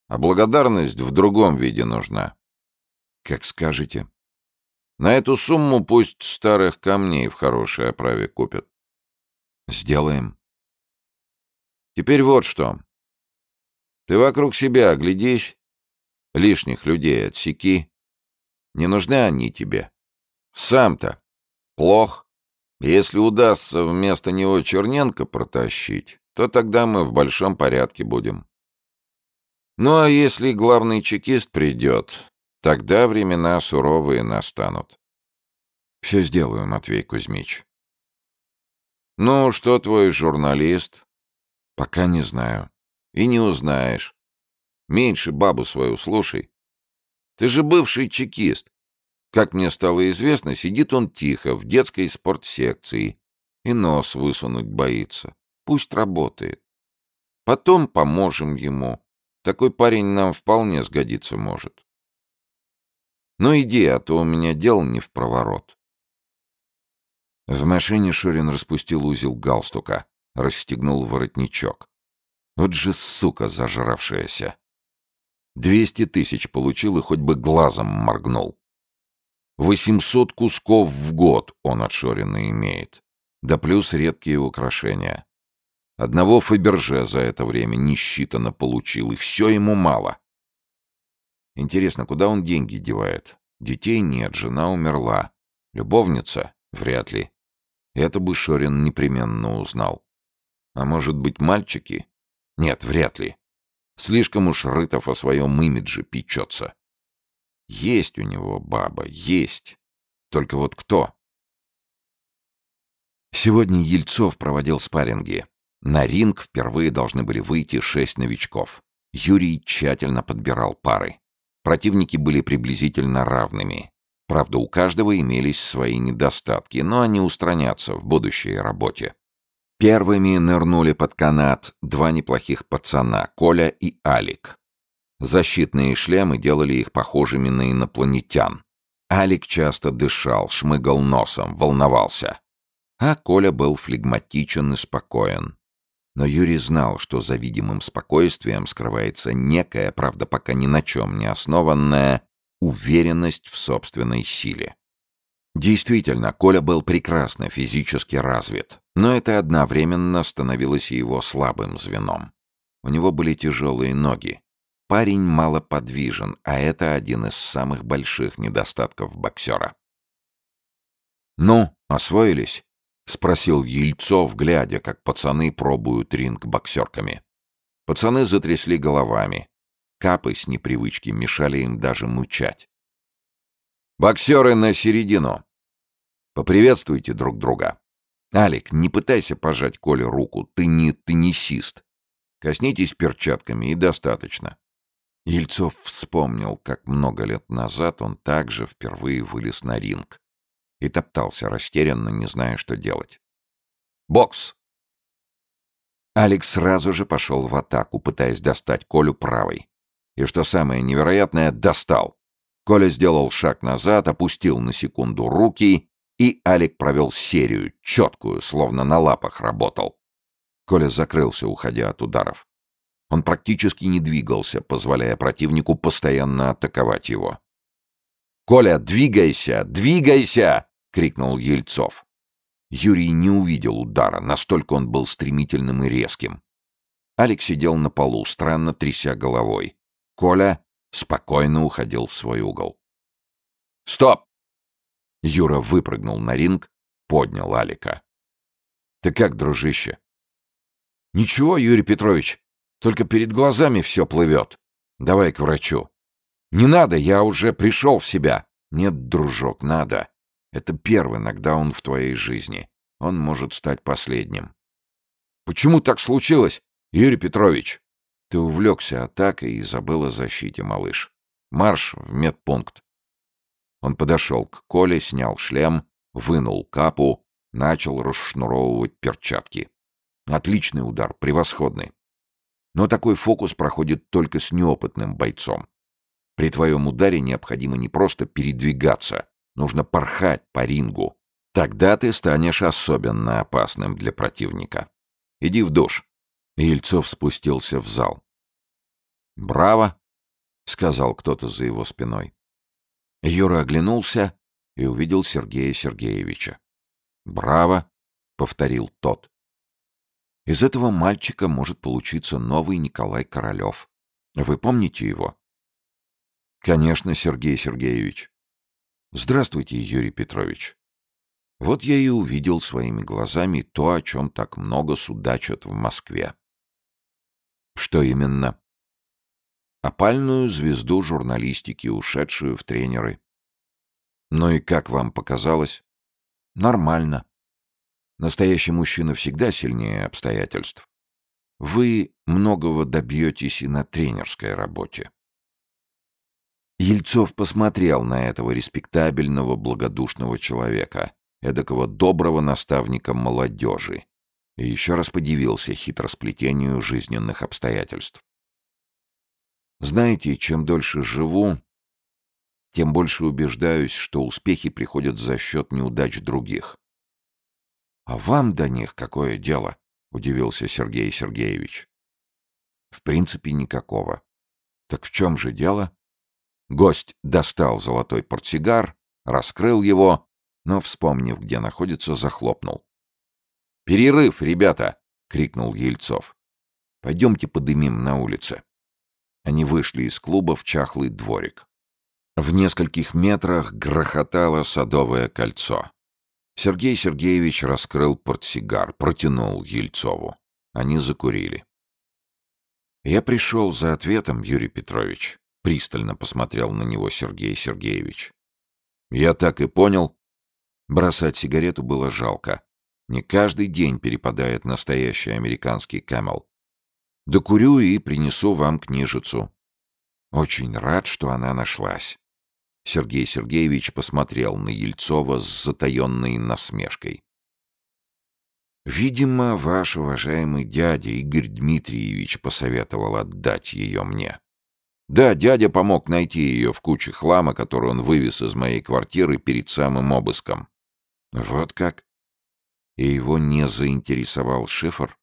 А благодарность в другом виде нужна. Как скажете. На эту сумму пусть старых камней в хорошей оправе купят. Сделаем. Теперь вот что. Ты вокруг себя оглядись Лишних людей отсеки. Не нужны они тебе. Сам-то плох. Если удастся вместо него Черненко протащить, то тогда мы в большом порядке будем. Ну а если главный чекист придет, тогда времена суровые настанут. Все сделаю, Матвей Кузьмич. Ну, что твой журналист? Пока не знаю. И не узнаешь. Меньше бабу свою слушай. Ты же бывший чекист. Как мне стало известно, сидит он тихо в детской спортсекции и нос высунуть боится. Пусть работает. Потом поможем ему. Такой парень нам вполне сгодиться может. Ну иди, а то у меня дело не в проворот. В машине Шурин распустил узел галстука, расстегнул воротничок. Вот же сука зажравшаяся. Двести тысяч получил и хоть бы глазом моргнул. Восемьсот кусков в год он от Шорина имеет. Да плюс редкие украшения. Одного Фаберже за это время не считано получил, и все ему мало. Интересно, куда он деньги девает? Детей нет, жена умерла. Любовница? Вряд ли. Это бы Шорин непременно узнал. А может быть, мальчики? Нет, вряд ли. Слишком уж Рытов о своем имидже печется. Есть у него баба, есть. Только вот кто? Сегодня Ельцов проводил спарринги. На ринг впервые должны были выйти шесть новичков. Юрий тщательно подбирал пары. Противники были приблизительно равными. Правда, у каждого имелись свои недостатки, но они устранятся в будущей работе. Первыми нырнули под канат два неплохих пацана, Коля и Алик. Защитные шлемы делали их похожими на инопланетян. Алик часто дышал, шмыгал носом, волновался. А Коля был флегматичен и спокоен. Но Юрий знал, что за видимым спокойствием скрывается некая, правда пока ни на чем не основанная, уверенность в собственной силе. Действительно, Коля был прекрасно физически развит, но это одновременно становилось его слабым звеном. У него были тяжелые ноги. Парень малоподвижен, а это один из самых больших недостатков боксера. «Ну, освоились?» — спросил Ельцов, глядя, как пацаны пробуют ринг боксерками. Пацаны затрясли головами. Капы с непривычки мешали им даже мучать. «Боксеры на середину! Поприветствуйте друг друга!» «Алик, не пытайся пожать Коле руку, ты не теннисист. Коснитесь перчатками и достаточно». Ельцов вспомнил, как много лет назад он также впервые вылез на ринг и топтался растерянно, не зная, что делать. «Бокс!» Алекс сразу же пошел в атаку, пытаясь достать Колю правой. И что самое невероятное, достал. Коля сделал шаг назад, опустил на секунду руки, и Алик провел серию, четкую, словно на лапах работал. Коля закрылся, уходя от ударов. Он практически не двигался, позволяя противнику постоянно атаковать его. «Коля, двигайся! Двигайся!» — крикнул Ельцов. Юрий не увидел удара, настолько он был стремительным и резким. Алекс сидел на полу, странно тряся головой. Коля спокойно уходил в свой угол. «Стоп!» Юра выпрыгнул на ринг, поднял Алика. «Ты как, дружище?» «Ничего, Юрий Петрович, только перед глазами все плывет. Давай к врачу». «Не надо, я уже пришел в себя». «Нет, дружок, надо. Это первый нокдаун в твоей жизни. Он может стать последним». «Почему так случилось, Юрий Петрович?» Ты увлекся атакой и забыл о защите, малыш. Марш в медпункт. Он подошел к Коле, снял шлем, вынул капу, начал расшнуровывать перчатки. Отличный удар, превосходный. Но такой фокус проходит только с неопытным бойцом. При твоем ударе необходимо не просто передвигаться, нужно порхать по рингу. Тогда ты станешь особенно опасным для противника. Иди в душ. Ельцов спустился в зал. «Браво!» — сказал кто-то за его спиной. Юра оглянулся и увидел Сергея Сергеевича. «Браво!» — повторил тот. «Из этого мальчика может получиться новый Николай Королев. Вы помните его?» «Конечно, Сергей Сергеевич». «Здравствуйте, Юрий Петрович. Вот я и увидел своими глазами то, о чем так много судачат в Москве. Что именно? Опальную звезду журналистики, ушедшую в тренеры. Ну и как вам показалось? Нормально. Настоящий мужчина всегда сильнее обстоятельств. Вы многого добьетесь и на тренерской работе. Ельцов посмотрел на этого респектабельного, благодушного человека, эдакого доброго наставника молодежи, и еще раз подивился хитросплетению жизненных обстоятельств. Знаете, чем дольше живу, тем больше убеждаюсь, что успехи приходят за счет неудач других. «А вам до них какое дело?» — удивился Сергей Сергеевич. «В принципе, никакого. Так в чем же дело?» Гость достал золотой портсигар, раскрыл его, но, вспомнив, где находится, захлопнул. «Перерыв, ребята!» — крикнул Ельцов. «Пойдемте подымим на улице». Они вышли из клуба в чахлый дворик. В нескольких метрах грохотало садовое кольцо. Сергей Сергеевич раскрыл портсигар, протянул Ельцову. Они закурили. «Я пришел за ответом, Юрий Петрович», — пристально посмотрел на него Сергей Сергеевич. «Я так и понял». Бросать сигарету было жалко. Не каждый день перепадает настоящий американский камел. Докурю и принесу вам книжицу. Очень рад, что она нашлась. Сергей Сергеевич посмотрел на Ельцова с затаенной насмешкой. «Видимо, ваш уважаемый дядя Игорь Дмитриевич посоветовал отдать ее мне. Да, дядя помог найти ее в куче хлама, которую он вывез из моей квартиры перед самым обыском. Вот как? и его не заинтересовал шифр?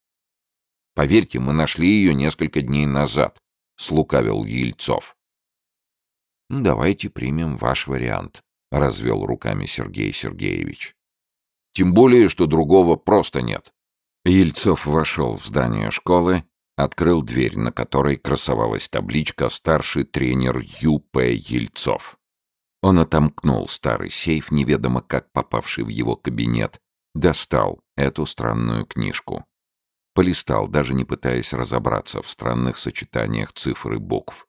Поверьте, мы нашли ее несколько дней назад, — слукавил Ельцов. «Ну, «Давайте примем ваш вариант», — развел руками Сергей Сергеевич. «Тем более, что другого просто нет». Ельцов вошел в здание школы, открыл дверь, на которой красовалась табличка «Старший тренер Ю.П. Ельцов». Он отомкнул старый сейф, неведомо как попавший в его кабинет, достал эту странную книжку. Полистал, даже не пытаясь разобраться в странных сочетаниях цифр и букв.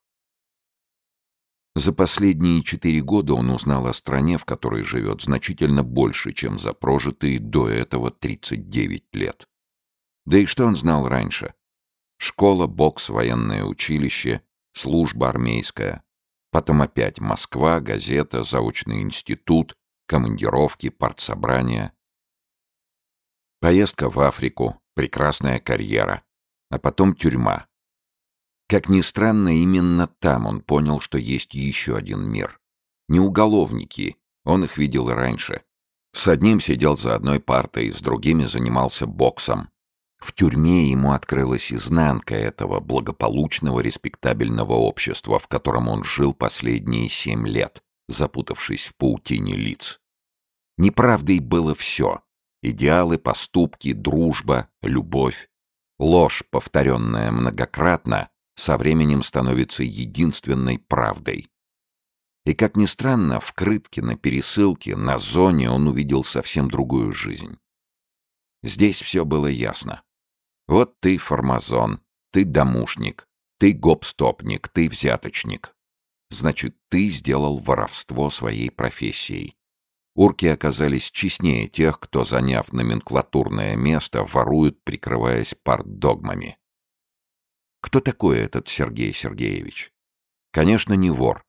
За последние четыре года он узнал о стране, в которой живет значительно больше, чем за прожитые до этого 39 лет. Да и что он знал раньше? Школа, бокс, военное училище, служба армейская. Потом опять Москва, газета, заочный институт, командировки, партсобрания. Поездка в Африку, прекрасная карьера. А потом тюрьма. Как ни странно, именно там он понял, что есть еще один мир. Не уголовники, он их видел и раньше. С одним сидел за одной партой, с другими занимался боксом. В тюрьме ему открылась изнанка этого благополучного респектабельного общества, в котором он жил последние семь лет, запутавшись в паутине лиц. Неправдой было все. Идеалы, поступки, дружба, любовь. Ложь, повторенная многократно, со временем становится единственной правдой. И, как ни странно, в крытке, на пересылке, на зоне он увидел совсем другую жизнь. Здесь все было ясно. Вот ты формазон, ты домушник, ты гопстопник, ты взяточник. Значит, ты сделал воровство своей профессией. Урки оказались честнее тех, кто, заняв номенклатурное место, воруют, прикрываясь партдогмами. Кто такой этот Сергей Сергеевич? Конечно, не вор,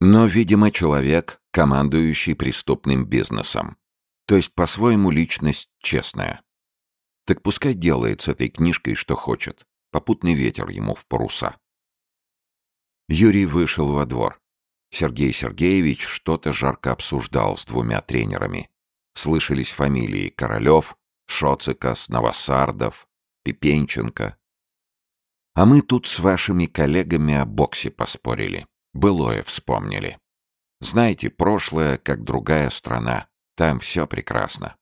но, видимо, человек, командующий преступным бизнесом. То есть, по-своему, личность честная. Так пускай делает с этой книжкой, что хочет. Попутный ветер ему в паруса. Юрий вышел во двор. Сергей Сергеевич что-то жарко обсуждал с двумя тренерами. Слышались фамилии Королев, Шоцикас, Новосардов, Пипенченко. А мы тут с вашими коллегами о боксе поспорили. Былое вспомнили. Знаете, прошлое, как другая страна. Там все прекрасно.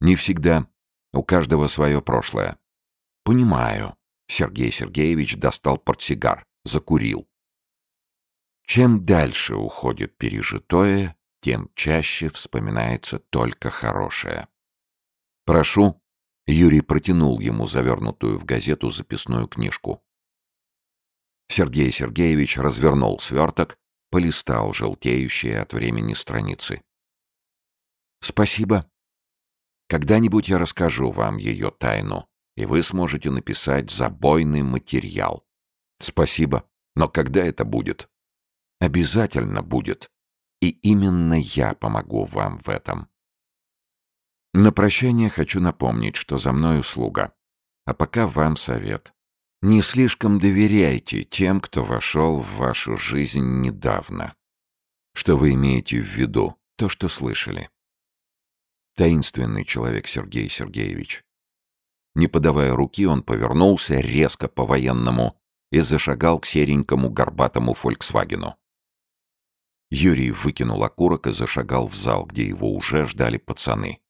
Не всегда. У каждого свое прошлое. Понимаю. Сергей Сергеевич достал портсигар, закурил. Чем дальше уходит пережитое, тем чаще вспоминается только хорошее. «Прошу», — Юрий протянул ему завернутую в газету записную книжку. Сергей Сергеевич развернул сверток, полистал желтеющие от времени страницы. «Спасибо. Когда-нибудь я расскажу вам ее тайну, и вы сможете написать забойный материал. Спасибо. Но когда это будет?» Обязательно будет. И именно я помогу вам в этом. На прощание хочу напомнить, что за мной услуга. А пока вам совет. Не слишком доверяйте тем, кто вошел в вашу жизнь недавно. Что вы имеете в виду? То, что слышали. Таинственный человек Сергей Сергеевич. Не подавая руки, он повернулся резко по-военному и зашагал к серенькому горбатому «Фольксвагену». Юрий выкинул окурок и зашагал в зал, где его уже ждали пацаны.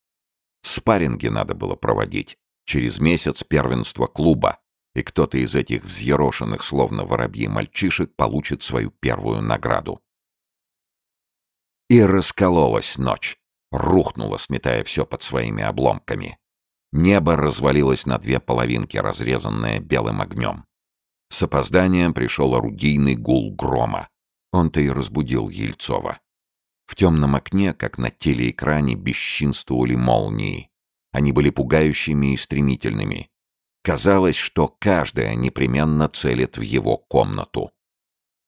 Спарринги надо было проводить. Через месяц первенство клуба, и кто-то из этих взъерошенных, словно воробьи мальчишек, получит свою первую награду. И раскололась ночь, рухнула, сметая все под своими обломками. Небо развалилось на две половинки, разрезанное белым огнем. С опозданием пришел орудийный гул грома. Он-то и разбудил Ельцова. В темном окне, как на телеэкране, бесчинствовали молнии. Они были пугающими и стремительными. Казалось, что каждая непременно целит в его комнату.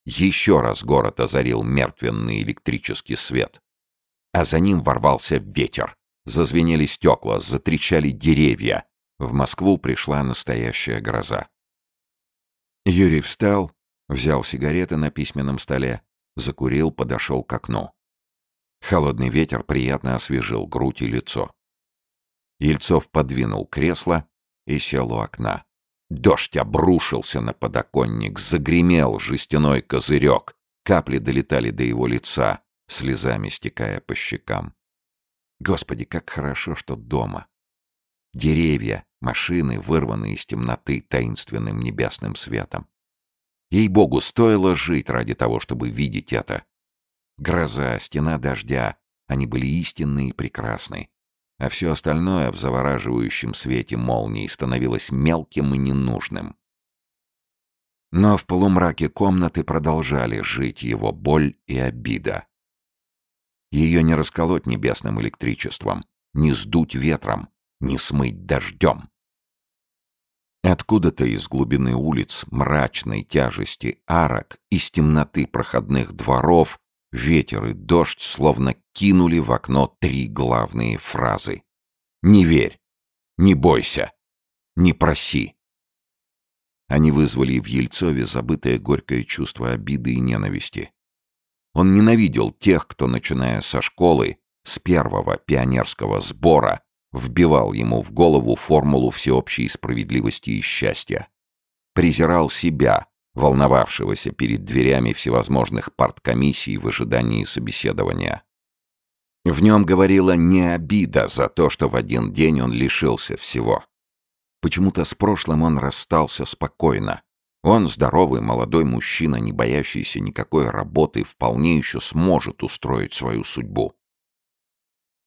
Еще раз город озарил мертвенный электрический свет. А за ним ворвался ветер. Зазвенели стекла, затрещали деревья. В Москву пришла настоящая гроза. Юрий встал, Взял сигареты на письменном столе, закурил, подошел к окну. Холодный ветер приятно освежил грудь и лицо. Ельцов подвинул кресло и сел у окна. Дождь обрушился на подоконник, загремел жестяной козырек. Капли долетали до его лица, слезами стекая по щекам. Господи, как хорошо, что дома. Деревья, машины, вырванные из темноты таинственным небесным светом. Ей-богу, стоило жить ради того, чтобы видеть это. Гроза, стена дождя, они были истинны и прекрасны. а все остальное в завораживающем свете молнии становилось мелким и ненужным. Но в полумраке комнаты продолжали жить его боль и обида. Ее не расколоть небесным электричеством, не сдуть ветром, не смыть дождем. Откуда-то из глубины улиц, мрачной тяжести арок, из темноты проходных дворов, ветер и дождь словно кинули в окно три главные фразы. «Не верь! Не бойся! Не проси!» Они вызвали в Ельцове забытое горькое чувство обиды и ненависти. Он ненавидел тех, кто, начиная со школы, с первого пионерского сбора, вбивал ему в голову формулу всеобщей справедливости и счастья. Презирал себя, волновавшегося перед дверями всевозможных парткомиссий в ожидании собеседования. В нем говорила не обида за то, что в один день он лишился всего. Почему-то с прошлым он расстался спокойно. Он, здоровый молодой мужчина, не боящийся никакой работы, вполне еще сможет устроить свою судьбу.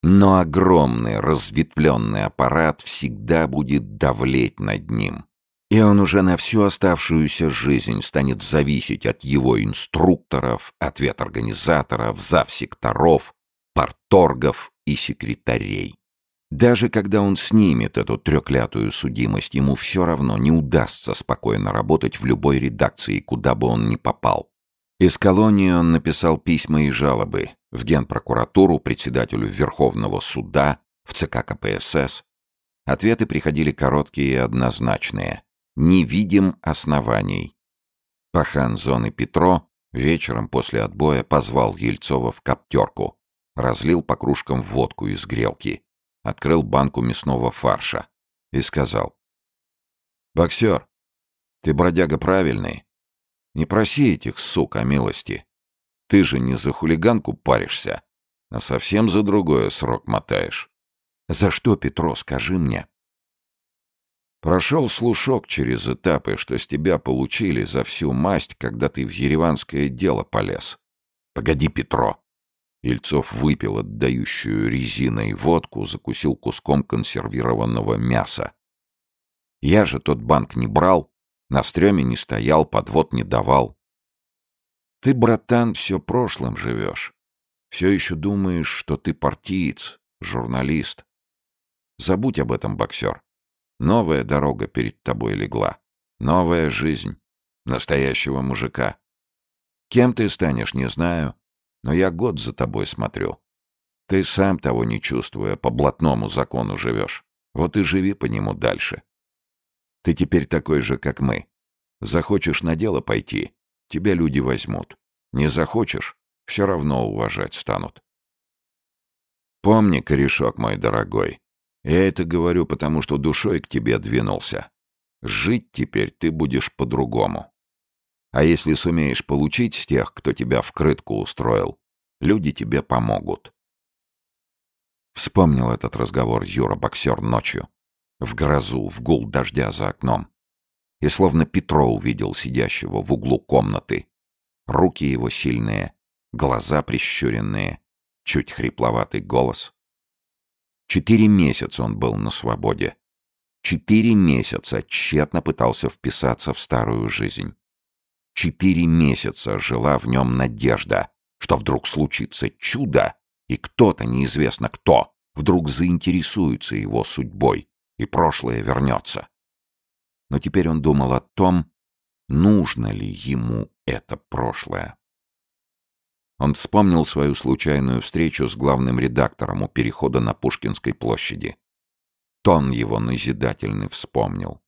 Но огромный разветвленный аппарат всегда будет давлеть над ним. И он уже на всю оставшуюся жизнь станет зависеть от его инструкторов, от веторганизаторов, завсекторов, порторгов и секретарей. Даже когда он снимет эту треклятую судимость, ему все равно не удастся спокойно работать в любой редакции, куда бы он ни попал. Из колонии он написал письма и жалобы в Генпрокуратуру, председателю Верховного суда, в ЦК КПСС. Ответы приходили короткие и однозначные. «Не видим оснований». Пахан зоны Петро вечером после отбоя позвал Ельцова в коптерку, разлил по кружкам водку из грелки, открыл банку мясного фарша и сказал. «Боксер, ты бродяга правильный, не проси этих сук о милости. Ты же не за хулиганку паришься, а совсем за другое срок мотаешь. За что, Петро, скажи мне? Прошел слушок через этапы, что с тебя получили за всю масть, когда ты в ереванское дело полез. Погоди, Петро. Ильцов выпил отдающую резиной водку, закусил куском консервированного мяса. Я же тот банк не брал, на стреме не стоял, подвод не давал. Ты, братан, все прошлым живешь. Все еще думаешь, что ты партиец, журналист. Забудь об этом, боксер. Новая дорога перед тобой легла. Новая жизнь. Настоящего мужика. Кем ты станешь, не знаю, но я год за тобой смотрю. Ты сам того не чувствуя, по блатному закону живешь. Вот и живи по нему дальше. Ты теперь такой же, как мы. Захочешь на дело пойти, тебя люди возьмут. Не захочешь, все равно уважать станут. Помни, корешок мой дорогой, я это говорю, потому что душой к тебе двинулся. Жить теперь ты будешь по-другому. А если сумеешь получить тех, кто тебя в крытку устроил, люди тебе помогут. Вспомнил этот разговор Юра-боксер ночью в грозу, в гул дождя за окном. И словно Петро увидел сидящего в углу комнаты. Руки его сильные, глаза прищуренные, чуть хрипловатый голос. Четыре месяца он был на свободе. Четыре месяца тщетно пытался вписаться в старую жизнь. Четыре месяца жила в нем надежда, что вдруг случится чудо, и кто-то, неизвестно кто, вдруг заинтересуется его судьбой, и прошлое вернется. Но теперь он думал о том, нужно ли ему это прошлое. Он вспомнил свою случайную встречу с главным редактором у перехода на Пушкинской площади. Тон его назидательный вспомнил.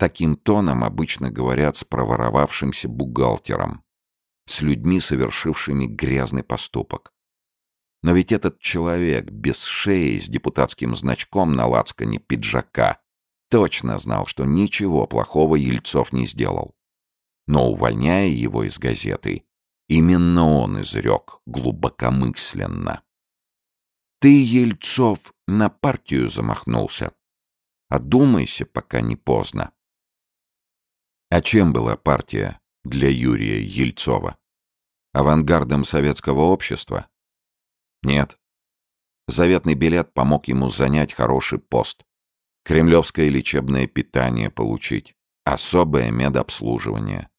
Таким тоном обычно говорят с проворовавшимся бухгалтером, с людьми, совершившими грязный поступок. Но ведь этот человек без шеи с депутатским значком на лацкане пиджака точно знал, что ничего плохого Ельцов не сделал. Но, увольняя его из газеты, именно он изрек глубокомысленно. «Ты, Ельцов, на партию замахнулся. Одумайся, пока не поздно». А чем была партия для Юрия Ельцова? Авангардом советского общества? Нет. Заветный билет помог ему занять хороший пост. Кремлевское лечебное питание получить. Особое медобслуживание.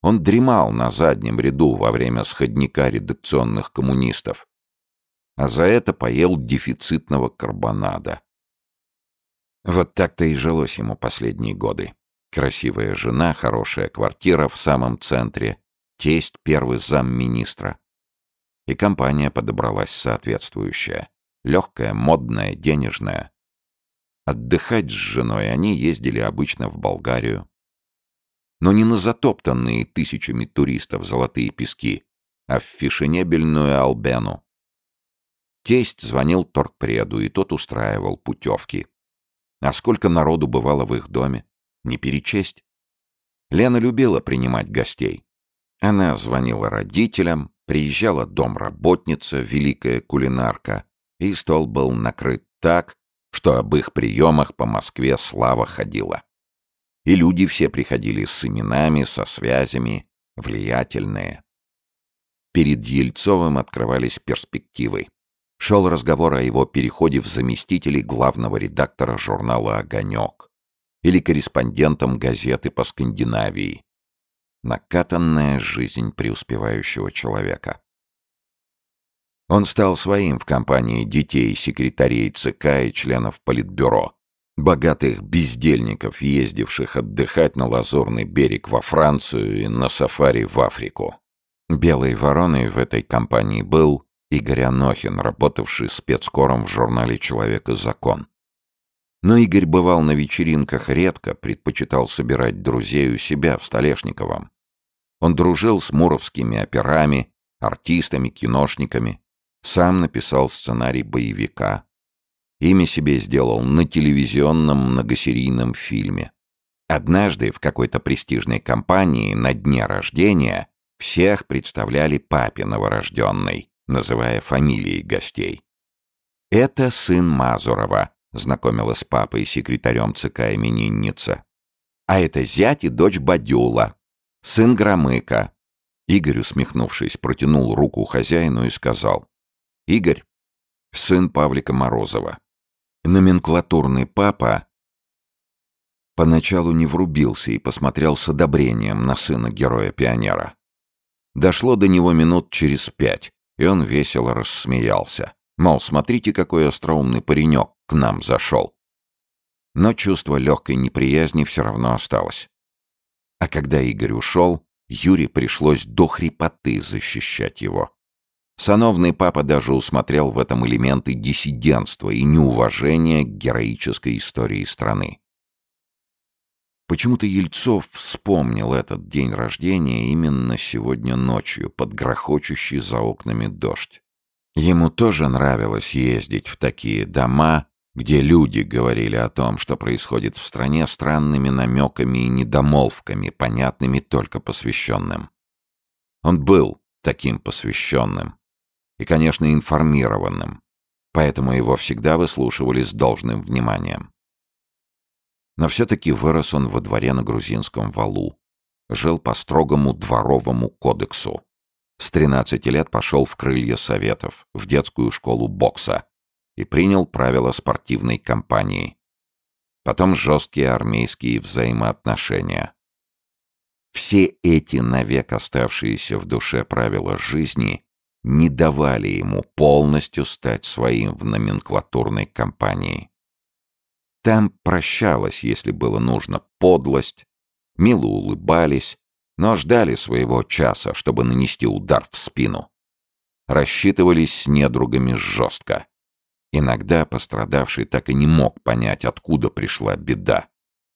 Он дремал на заднем ряду во время сходника редакционных коммунистов. А за это поел дефицитного карбонада. Вот так-то и жилось ему последние годы. Красивая жена, хорошая квартира в самом центре, тесть первый замминистра. И компания подобралась соответствующая. Легкая, модная, денежная. Отдыхать с женой они ездили обычно в Болгарию. Но не на затоптанные тысячами туристов золотые пески, а в фешенебельную Албену. Тесть звонил торгпреду, и тот устраивал путевки. А сколько народу бывало в их доме? Не перечесть. Лена любила принимать гостей. Она звонила родителям, приезжала домработница, великая кулинарка, и стол был накрыт так, что об их приемах по Москве слава ходила. И люди все приходили с именами, со связями, влиятельные. Перед Ельцовым открывались перспективы. Шел разговор о его переходе в заместители главного редактора журнала «Огонек» или корреспондентом газеты по Скандинавии. Накатанная жизнь преуспевающего человека. Он стал своим в компании детей, секретарей ЦК и членов Политбюро, богатых бездельников, ездивших отдыхать на Лазурный берег во Францию и на сафари в Африку. Белой вороной в этой компании был Игорь Анохин, работавший спецкором в журнале «Человек и закон». Но Игорь бывал на вечеринках редко, предпочитал собирать друзей у себя в Столешниковом. Он дружил с муровскими операми, артистами, киношниками, сам написал сценарий боевика. Имя себе сделал на телевизионном многосерийном фильме. Однажды в какой-то престижной компании на дне рождения всех представляли папе новорожденной, называя фамилией гостей. «Это сын Мазурова», — знакомила с папой секретарем ЦК именинница. «А это зять и дочь Бадюла, сын Громыка». Игорь, усмехнувшись, протянул руку хозяину и сказал. Игорь — сын Павлика Морозова. Номенклатурный папа поначалу не врубился и посмотрел с одобрением на сына героя-пионера. Дошло до него минут через пять, и он весело рассмеялся. Мол, смотрите, какой остроумный паренек к нам зашел. Но чувство легкой неприязни все равно осталось. А когда Игорь ушел, Юре пришлось до хрипоты защищать его. Сановный папа даже усмотрел в этом элементы диссидентства и неуважения к героической истории страны. Почему-то Ельцов вспомнил этот день рождения именно сегодня ночью, под грохочущий за окнами дождь. Ему тоже нравилось ездить в такие дома, где люди говорили о том, что происходит в стране странными намеками и недомолвками, понятными только посвященным. Он был таким посвященным и, конечно, информированным, поэтому его всегда выслушивали с должным вниманием. Но все-таки вырос он во дворе на грузинском валу, жил по строгому дворовому кодексу. С 13 лет пошел в крылья советов, в детскую школу бокса и принял правила спортивной компании. Потом жесткие армейские взаимоотношения. Все эти навек оставшиеся в душе правила жизни не давали ему полностью стать своим в номенклатурной компании. Там прощалось, если было нужно, подлость, мило улыбались, но ждали своего часа, чтобы нанести удар в спину. Рассчитывались с недругами жестко. Иногда пострадавший так и не мог понять, откуда пришла беда,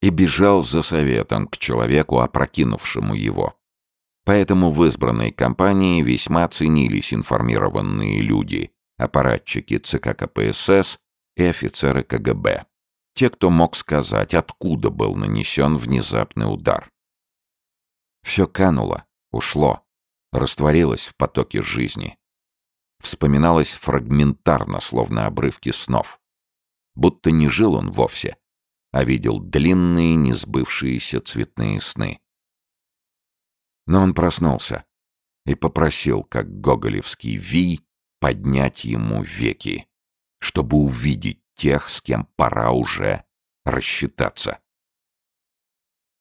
и бежал за советом к человеку, опрокинувшему его. Поэтому в избранной компании весьма ценились информированные люди, аппаратчики ЦК КПСС и офицеры КГБ. Те, кто мог сказать, откуда был нанесен внезапный удар. Все кануло, ушло, растворилось в потоке жизни. Вспоминалось фрагментарно, словно обрывки снов. Будто не жил он вовсе, а видел длинные несбывшиеся цветные сны. Но он проснулся и попросил, как гоголевский вий, поднять ему веки. чтобы увидеть тех, с кем пора уже рассчитаться.